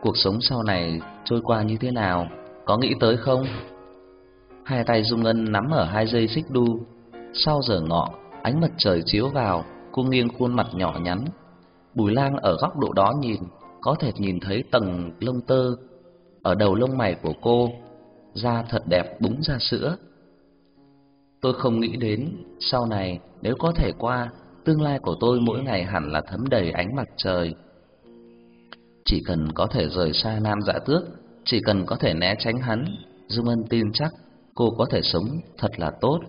Cuộc sống sau này trôi qua như thế nào, có nghĩ tới không? Hai tay Dung Ngân nắm ở hai dây xích đu. Sau giờ ngọ, ánh mặt trời chiếu vào, cô nghiêng khuôn mặt nhỏ nhắn. Bùi Lang ở góc độ đó nhìn, có thể nhìn thấy tầng lông tơ ở đầu lông mày của cô, da thật đẹp búng ra sữa. Tôi không nghĩ đến sau này nếu có thể qua, tương lai của tôi mỗi ngày hẳn là thấm đầy ánh mặt trời. Chỉ cần có thể rời xa Nam Dạ Tước, chỉ cần có thể né tránh hắn, Dung Ân tin chắc cô có thể sống thật là tốt.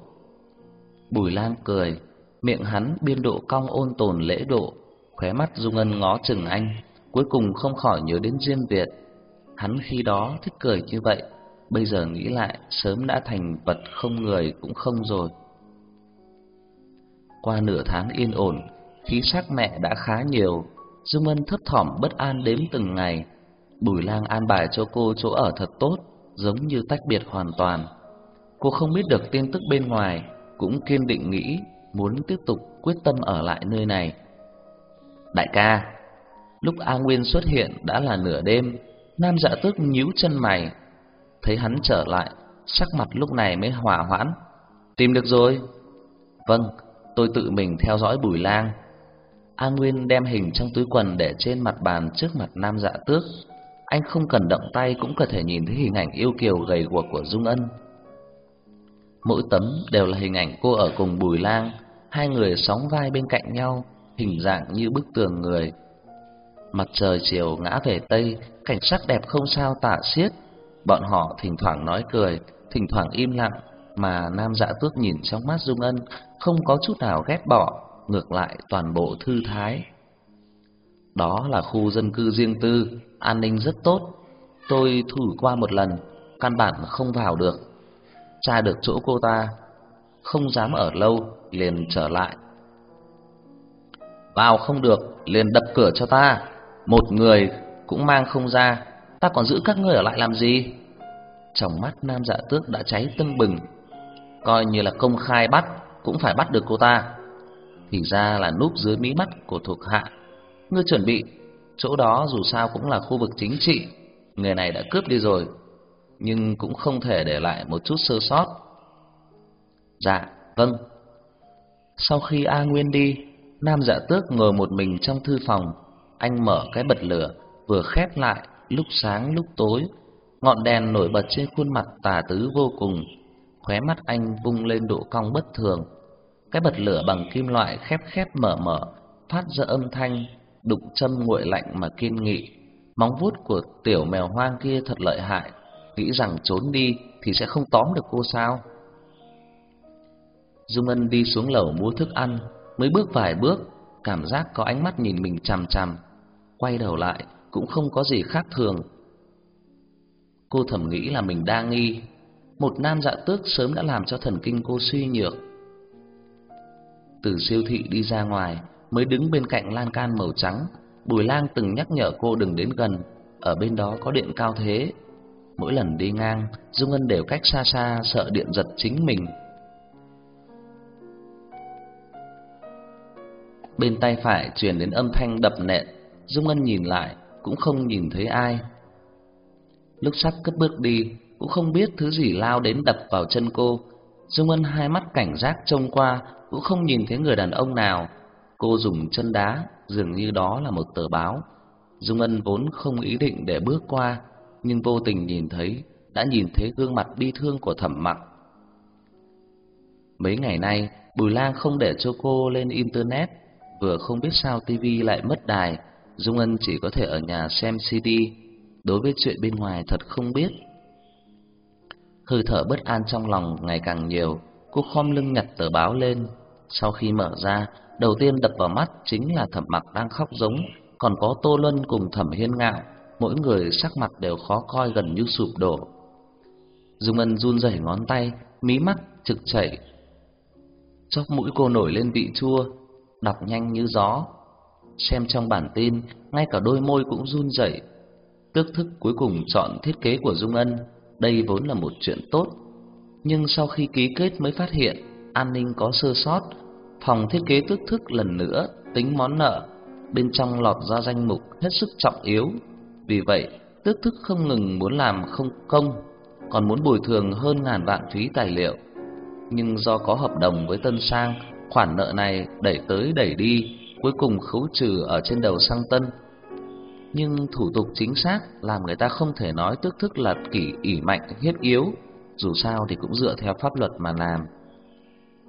Bùi Lang cười, miệng hắn biên độ cong ôn tồn lễ độ, khóe mắt Dung Ân ngó chừng anh, cuối cùng không khỏi nhớ đến Diêm Việt. Hắn khi đó thích cười như vậy, bây giờ nghĩ lại sớm đã thành vật không người cũng không rồi. Qua nửa tháng yên ổn, khí sắc mẹ đã khá nhiều, Dung Ân thấp thỏm bất an đếm từng ngày. Bùi Lang an bài cho cô chỗ ở thật tốt, giống như tách biệt hoàn toàn. Cô không biết được tin tức bên ngoài, cũng kiên định nghĩ muốn tiếp tục quyết tâm ở lại nơi này. Đại ca, lúc A Nguyên xuất hiện đã là nửa đêm, Nam Dạ Tước nhíu chân mày, thấy hắn trở lại, sắc mặt lúc này mới hòa hoãn. Tìm được rồi. Vâng, tôi tự mình theo dõi Bùi Lang. A Nguyên đem hình trong túi quần để trên mặt bàn trước mặt Nam Dạ Tước. Anh không cần động tay cũng có thể nhìn thấy hình ảnh yêu kiều gầy guộc của Dung Ân. Mỗi tấm đều là hình ảnh cô ở cùng Bùi Lang, hai người sóng vai bên cạnh nhau, hình dạng như bức tường người. Mặt trời chiều ngã về tây, cảnh sắc đẹp không sao tả xiết. Bọn họ thỉnh thoảng nói cười, thỉnh thoảng im lặng, mà Nam Dạ Tước nhìn trong mắt Dung Ân không có chút nào ghét bỏ, ngược lại toàn bộ thư thái. Đó là khu dân cư riêng tư, an ninh rất tốt. Tôi thử qua một lần, căn bản không vào được. Tra được chỗ cô ta, không dám ở lâu, liền trở lại. Vào không được, liền đập cửa cho ta. Một người cũng mang không ra, ta còn giữ các ngươi ở lại làm gì? Trong mắt Nam Dạ Tước đã cháy tưng bừng, coi như là công khai bắt cũng phải bắt được cô ta. Thì ra là núp dưới mí mắt của thuộc hạ. Ngươi chuẩn bị, chỗ đó dù sao cũng là khu vực chính trị, người này đã cướp đi rồi, nhưng cũng không thể để lại một chút sơ sót. Dạ, vâng. Sau khi A Nguyên đi, Nam Dạ Tước ngồi một mình trong thư phòng, anh mở cái bật lửa, vừa khép lại, lúc sáng lúc tối, ngọn đèn nổi bật trên khuôn mặt tà tứ vô cùng, khóe mắt anh vung lên độ cong bất thường. Cái bật lửa bằng kim loại khép khép mở mở, phát ra âm thanh đụng châm nguội lạnh mà kiên nghị. Móng vuốt của tiểu mèo hoang kia thật lợi hại, nghĩ rằng trốn đi thì sẽ không tóm được cô sao? Dung Ân đi xuống lầu mua thức ăn, mới bước vài bước, cảm giác có ánh mắt nhìn mình chằm chằm, quay đầu lại cũng không có gì khác thường. Cô thầm nghĩ là mình đa nghi, một nam dạ tước sớm đã làm cho thần kinh cô suy nhược. Từ siêu thị đi ra ngoài, mới đứng bên cạnh lan can màu trắng, Bùi Lang từng nhắc nhở cô đừng đến gần, ở bên đó có điện cao thế. Mỗi lần đi ngang, Dung Ân đều cách xa xa sợ điện giật chính mình. Bên tay phải truyền đến âm thanh đập nện, Dung Ân nhìn lại cũng không nhìn thấy ai. Lúc sắp cất bước đi, cũng không biết thứ gì lao đến đập vào chân cô. Dung Ân hai mắt cảnh giác trông qua, cũng không nhìn thấy người đàn ông nào. Cô dùng chân đá, dường như đó là một tờ báo. Dung Ân vốn không ý định để bước qua, nhưng vô tình nhìn thấy, đã nhìn thấy gương mặt bi thương của Thẩm Mặc. Mấy ngày nay, Bùi Lang không để cho cô lên internet, vừa không biết sao tivi lại mất đài, Dung Ân chỉ có thể ở nhà xem CD. Đối với chuyện bên ngoài thật không biết. Hơi thở bất an trong lòng ngày càng nhiều, cô khom lưng nhặt tờ báo lên. Sau khi mở ra, đầu tiên đập vào mắt chính là Thẩm Mặc đang khóc giống, còn có Tô Luân cùng Thẩm Hiên Ngạo, mỗi người sắc mặt đều khó coi gần như sụp đổ. Dung Ân run rẩy ngón tay, mí mắt trực chảy. Chóp mũi cô nổi lên vị chua, đọc nhanh như gió. Xem trong bản tin, ngay cả đôi môi cũng run rẩy. Tước thức cuối cùng chọn thiết kế của Dung Ân, đây vốn là một chuyện tốt, nhưng sau khi ký kết mới phát hiện an ninh có sơ sót, phòng thiết kế tước thức lần nữa tính món nợ, bên trong lọt ra danh mục hết sức trọng yếu. Vì vậy, tước thức không ngừng muốn làm không công, còn muốn bồi thường hơn ngàn vạn phí tài liệu. Nhưng do có hợp đồng với Tân Sang, khoản nợ này đẩy tới đẩy đi, cuối cùng khấu trừ ở trên đầu Sang Tân nhưng thủ tục chính xác làm người ta không thể nói tức thức là kỷ ỉ mạnh hiết yếu, dù sao thì cũng dựa theo pháp luật mà làm.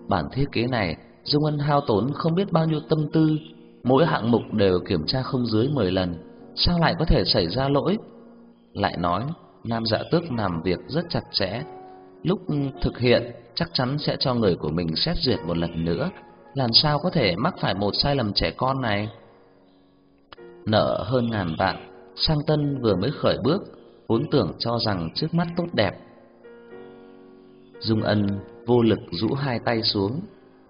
Bản thiết kế này, Dung Ân hao tốn không biết bao nhiêu tâm tư, mỗi hạng mục đều kiểm tra không dưới 10 lần, sao lại có thể xảy ra lỗi? Lại nói, Nam Dạ Tước làm việc rất chặt chẽ, lúc thực hiện chắc chắn sẽ cho người của mình xét duyệt một lần nữa, làm sao có thể mắc phải một sai lầm trẻ con này? nợ hơn ngàn vạn, Sang Tân vừa mới khởi bước, vốn tưởng cho rằng trước mắt tốt đẹp. Dung Ân vô lực rũ hai tay xuống,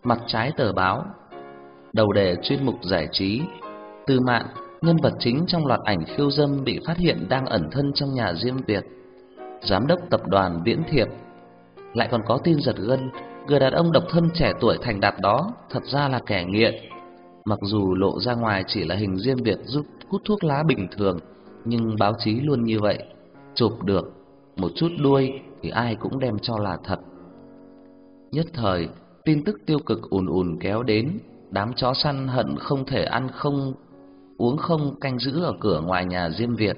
mặt trái tờ báo, đầu đề chuyên mục giải trí, Tư Mạn, nhân vật chính trong loạt ảnh khiêu dâm bị phát hiện đang ẩn thân trong nhà riêng Việt. Giám đốc tập đoàn Viễn Thiệp, lại còn có tin giật gân, người đàn ông độc thân trẻ tuổi thành đạt đó thật ra là kẻ nghiện. Mặc dù lộ ra ngoài chỉ là hình riêng Việt giúp hút thuốc lá bình thường, nhưng báo chí luôn như vậy, chụp được một chút đuôi thì ai cũng đem cho là thật. Nhất thời, tin tức tiêu cực ùn ùn kéo đến, đám chó săn hận không thể ăn không uống không canh giữ ở cửa ngoài nhà Diêm Việt.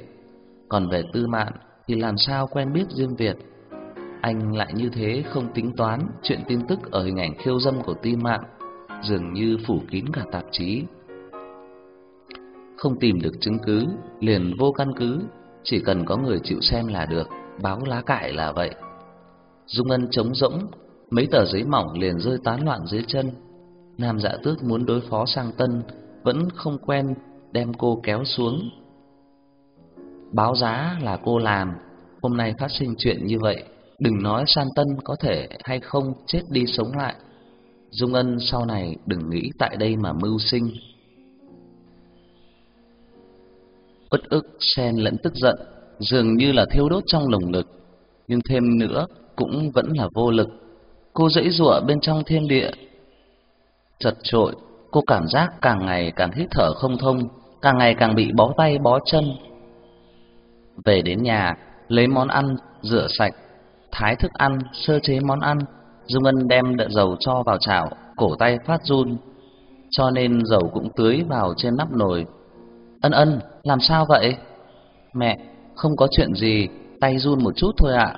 Còn về Tư Mạn thì làm sao quen biết Diêm Việt? Anh lại như thế không tính toán chuyện tin tức ở hình ảnh khiêu dâm của Tư mạng dường như phủ kín cả tạp chí. Không tìm được chứng cứ, liền vô căn cứ, chỉ cần có người chịu xem là được, báo lá cải là vậy. Dung Ân trống rỗng, mấy tờ giấy mỏng liền rơi tán loạn dưới chân. Nam Dạ Tước muốn đối phó sang Tân, vẫn không quen đem cô kéo xuống. Báo giá là cô làm, hôm nay phát sinh chuyện như vậy, đừng nói San Tân có thể hay không chết đi sống lại. Dung Ân sau này đừng nghĩ tại đây mà mưu sinh. Uất ức xen lẫn tức giận, dường như là thiêu đốt trong lồng ngực, nhưng thêm nữa cũng vẫn là vô lực. Cô dãy giụa bên trong thiên địa, chật trội, cô cảm giác càng ngày càng hít thở không thông, càng ngày càng bị bó tay bó chân. Về đến nhà, lấy món ăn, rửa sạch, thái thức ăn, sơ chế món ăn, Dung Ân đem đợt dầu cho vào chảo, cổ tay phát run, cho nên dầu cũng tưới vào trên nắp nồi. Ân ân, làm sao vậy? Mẹ, không có chuyện gì, tay run một chút thôi ạ.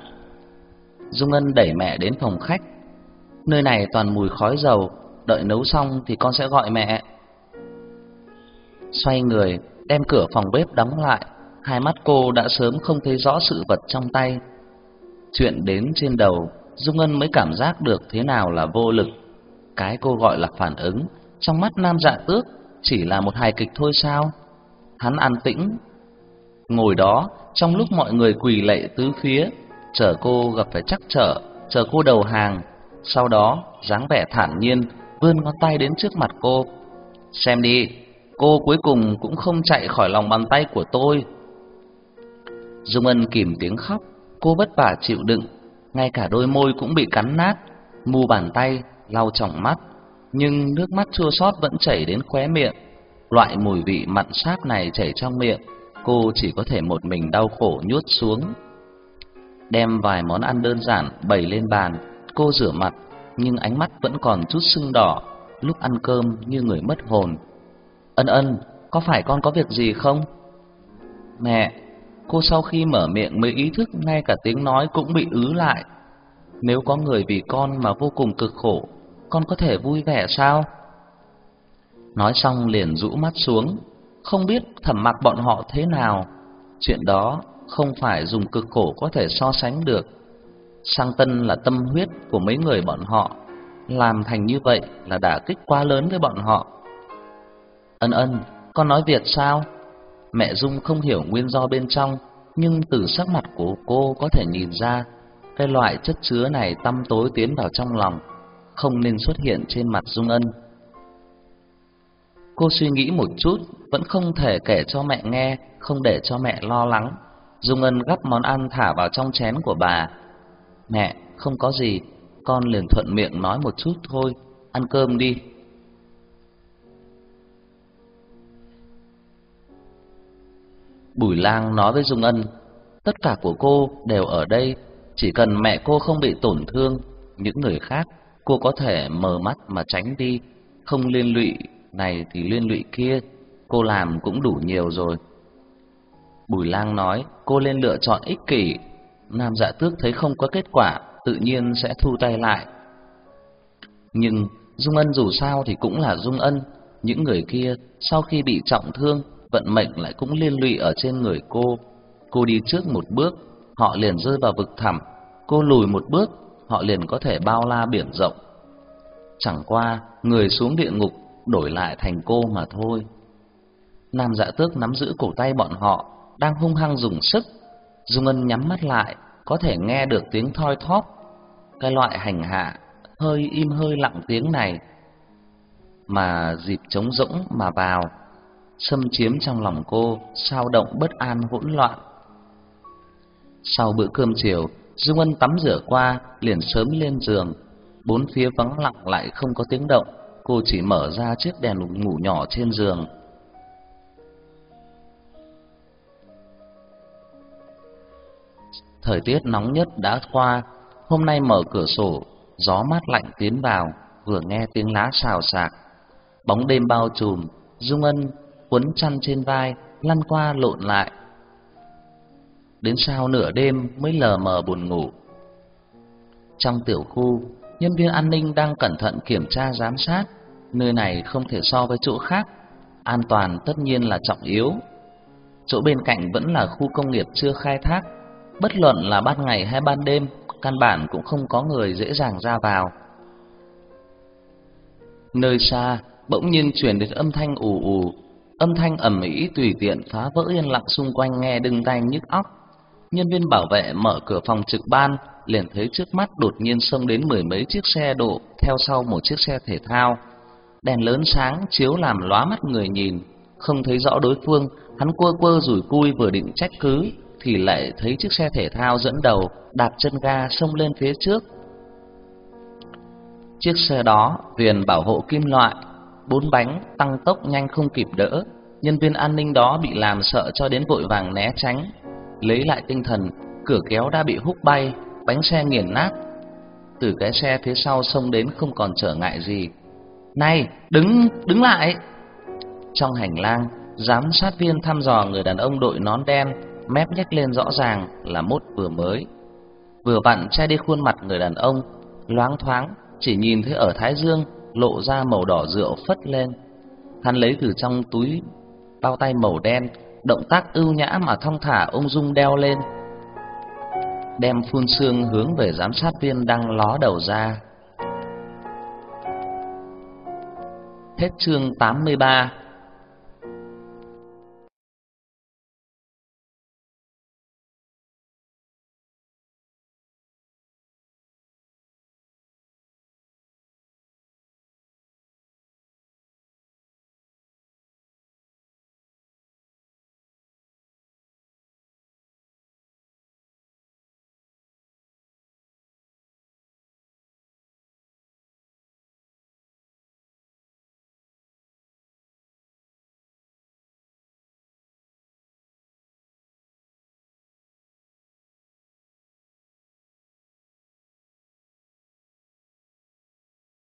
Dung Ân đẩy mẹ đến phòng khách. Nơi này toàn mùi khói dầu, đợi nấu xong thì con sẽ gọi mẹ. Xoay người, đem cửa phòng bếp đóng lại, hai mắt cô đã sớm không thấy rõ sự vật trong tay. Chuyện đến trên đầu, Dung Ân mới cảm giác được thế nào là vô lực. Cái cô gọi là phản ứng, trong mắt Nam Dạ Tước chỉ là một hài kịch thôi sao? Hắn an tĩnh, ngồi đó trong lúc mọi người quỳ lạy tứ phía, chờ cô gặp phải chắc trở, chờ cô đầu hàng. Sau đó, dáng vẻ thản nhiên, vươn ngón tay đến trước mặt cô. Xem đi, cô cuối cùng cũng không chạy khỏi lòng bàn tay của tôi. Dung Ân kìm tiếng khóc, cô vất vả chịu đựng, ngay cả đôi môi cũng bị cắn nát, mu bàn tay lau tròng mắt, nhưng nước mắt chua xót vẫn chảy đến khóe miệng. Loại mùi vị mặn sáp này chảy trong miệng, cô chỉ có thể một mình đau khổ nuốt xuống. Đem vài món ăn đơn giản bày lên bàn, cô rửa mặt, nhưng ánh mắt vẫn còn chút sưng đỏ, lúc ăn cơm như người mất hồn. Ân ân, có phải con có việc gì không? Mẹ, cô sau khi mở miệng mới ý thức ngay cả tiếng nói cũng bị ứ lại. Nếu có người vì con mà vô cùng cực khổ, con có thể vui vẻ sao? Nói xong liền rũ mắt xuống, không biết thẩm mặc bọn họ thế nào. Chuyện đó không phải dùng cực khổ có thể so sánh được. Sang Tân là tâm huyết của mấy người bọn họ, làm thành như vậy là đả kích quá lớn với bọn họ. Ân ân, con nói Việt sao? Mẹ Dung không hiểu nguyên do bên trong, nhưng từ sắc mặt của cô có thể nhìn ra, cái loại chất chứa này tăm tối tiến vào trong lòng, không nên xuất hiện trên mặt Dung Ân. Cô suy nghĩ một chút, vẫn không thể kể cho mẹ nghe, không để cho mẹ lo lắng. Dung Ân gắp món ăn thả vào trong chén của bà. Mẹ, không có gì, con liền thuận miệng nói một chút thôi, ăn cơm đi. Bùi Lang nói với Dung Ân, tất cả của cô đều ở đây, chỉ cần mẹ cô không bị tổn thương, những người khác cô có thể mở mắt mà tránh đi, không liên lụy này thì liên lụy kia, cô làm cũng đủ nhiều rồi. Bùi Lang nói, cô nên lựa chọn ích kỷ, Nam Dạ Tước thấy không có kết quả, tự nhiên sẽ thu tay lại. Nhưng Dung Ân dù sao thì cũng là Dung Ân, những người kia sau khi bị trọng thương vận mệnh lại cũng liên lụy ở trên người cô. Cô đi trước một bước, họ liền rơi vào vực thẳm, cô lùi một bước, họ liền có thể bao la biển rộng. Chẳng qua, người xuống địa ngục đổi lại thành cô mà thôi. Nam Dạ Tước nắm giữ cổ tay bọn họ, đang hung hăng dùng sức. Dung Ân nhắm mắt lại, có thể nghe được tiếng thoi thóp. Cái loại hành hạ, hơi im hơi lặng tiếng này, mà dịp trống rỗng mà vào xâm chiếm trong lòng cô, sao động bất an hỗn loạn. Sau bữa cơm chiều, Dương Ân tắm rửa qua, liền sớm lên giường. Bốn phía vắng lặng lại không có tiếng động, cô chỉ mở ra chiếc đèn ngủ nhỏ trên giường. Thời tiết nóng nhất đã qua, hôm nay mở cửa sổ, gió mát lạnh tiến vào, vừa nghe tiếng lá xào xạc. Bóng đêm bao trùm, Dung Ân quấn chăn trên vai, lăn qua lộn lại. Đến sau nửa đêm mới lờ mờ buồn ngủ. Trong tiểu khu, nhân viên an ninh đang cẩn thận kiểm tra giám sát, nơi này không thể so với chỗ khác, an toàn tất nhiên là trọng yếu. Chỗ bên cạnh vẫn là khu công nghiệp chưa khai thác, bất luận là ban ngày hay ban đêm, căn bản cũng không có người dễ dàng ra vào. Nơi xa, bỗng nhiên truyền đến âm thanh ù ù, âm thanh ầm ĩ tùy tiện phá vỡ yên lặng xung quanh nghe đừng tai nhức óc. Nhân viên bảo vệ mở cửa phòng trực ban, liền thấy trước mắt đột nhiên xông đến mười mấy chiếc xe độ theo sau một chiếc xe thể thao. Đèn lớn sáng chiếu làm lóa mắt người nhìn, không thấy rõ đối phương, hắn quơ quơ rủi cui vừa định trách cứ thì lại thấy chiếc xe thể thao dẫn đầu đạp chân ga xông lên phía trước. Chiếc xe đó viền bảo hộ kim loại, bốn bánh tăng tốc nhanh không kịp đỡ, nhân viên an ninh đó bị làm sợ cho đến vội vàng né tránh. Lấy lại tinh thần, cửa kéo đã bị húc bay, bánh xe nghiền nát. Từ cái xe phía sau xông đến không còn trở ngại gì. "Này, đứng, đứng lại!" Trong hành lang, giám sát viên thăm dò người đàn ông đội nón đen mép nhếch lên rõ ràng là mốt vừa mới. Vừa vặn che đi khuôn mặt người đàn ông, loáng thoáng chỉ nhìn thấy ở thái dương lộ ra màu đỏ rượu phất lên. Hắn lấy từ trong túi bao tay màu đen, động tác ưu nhã mà thong thả ung dung đeo lên. Đem phun xương hướng về giám sát viên đang ló đầu ra. Hết chương 83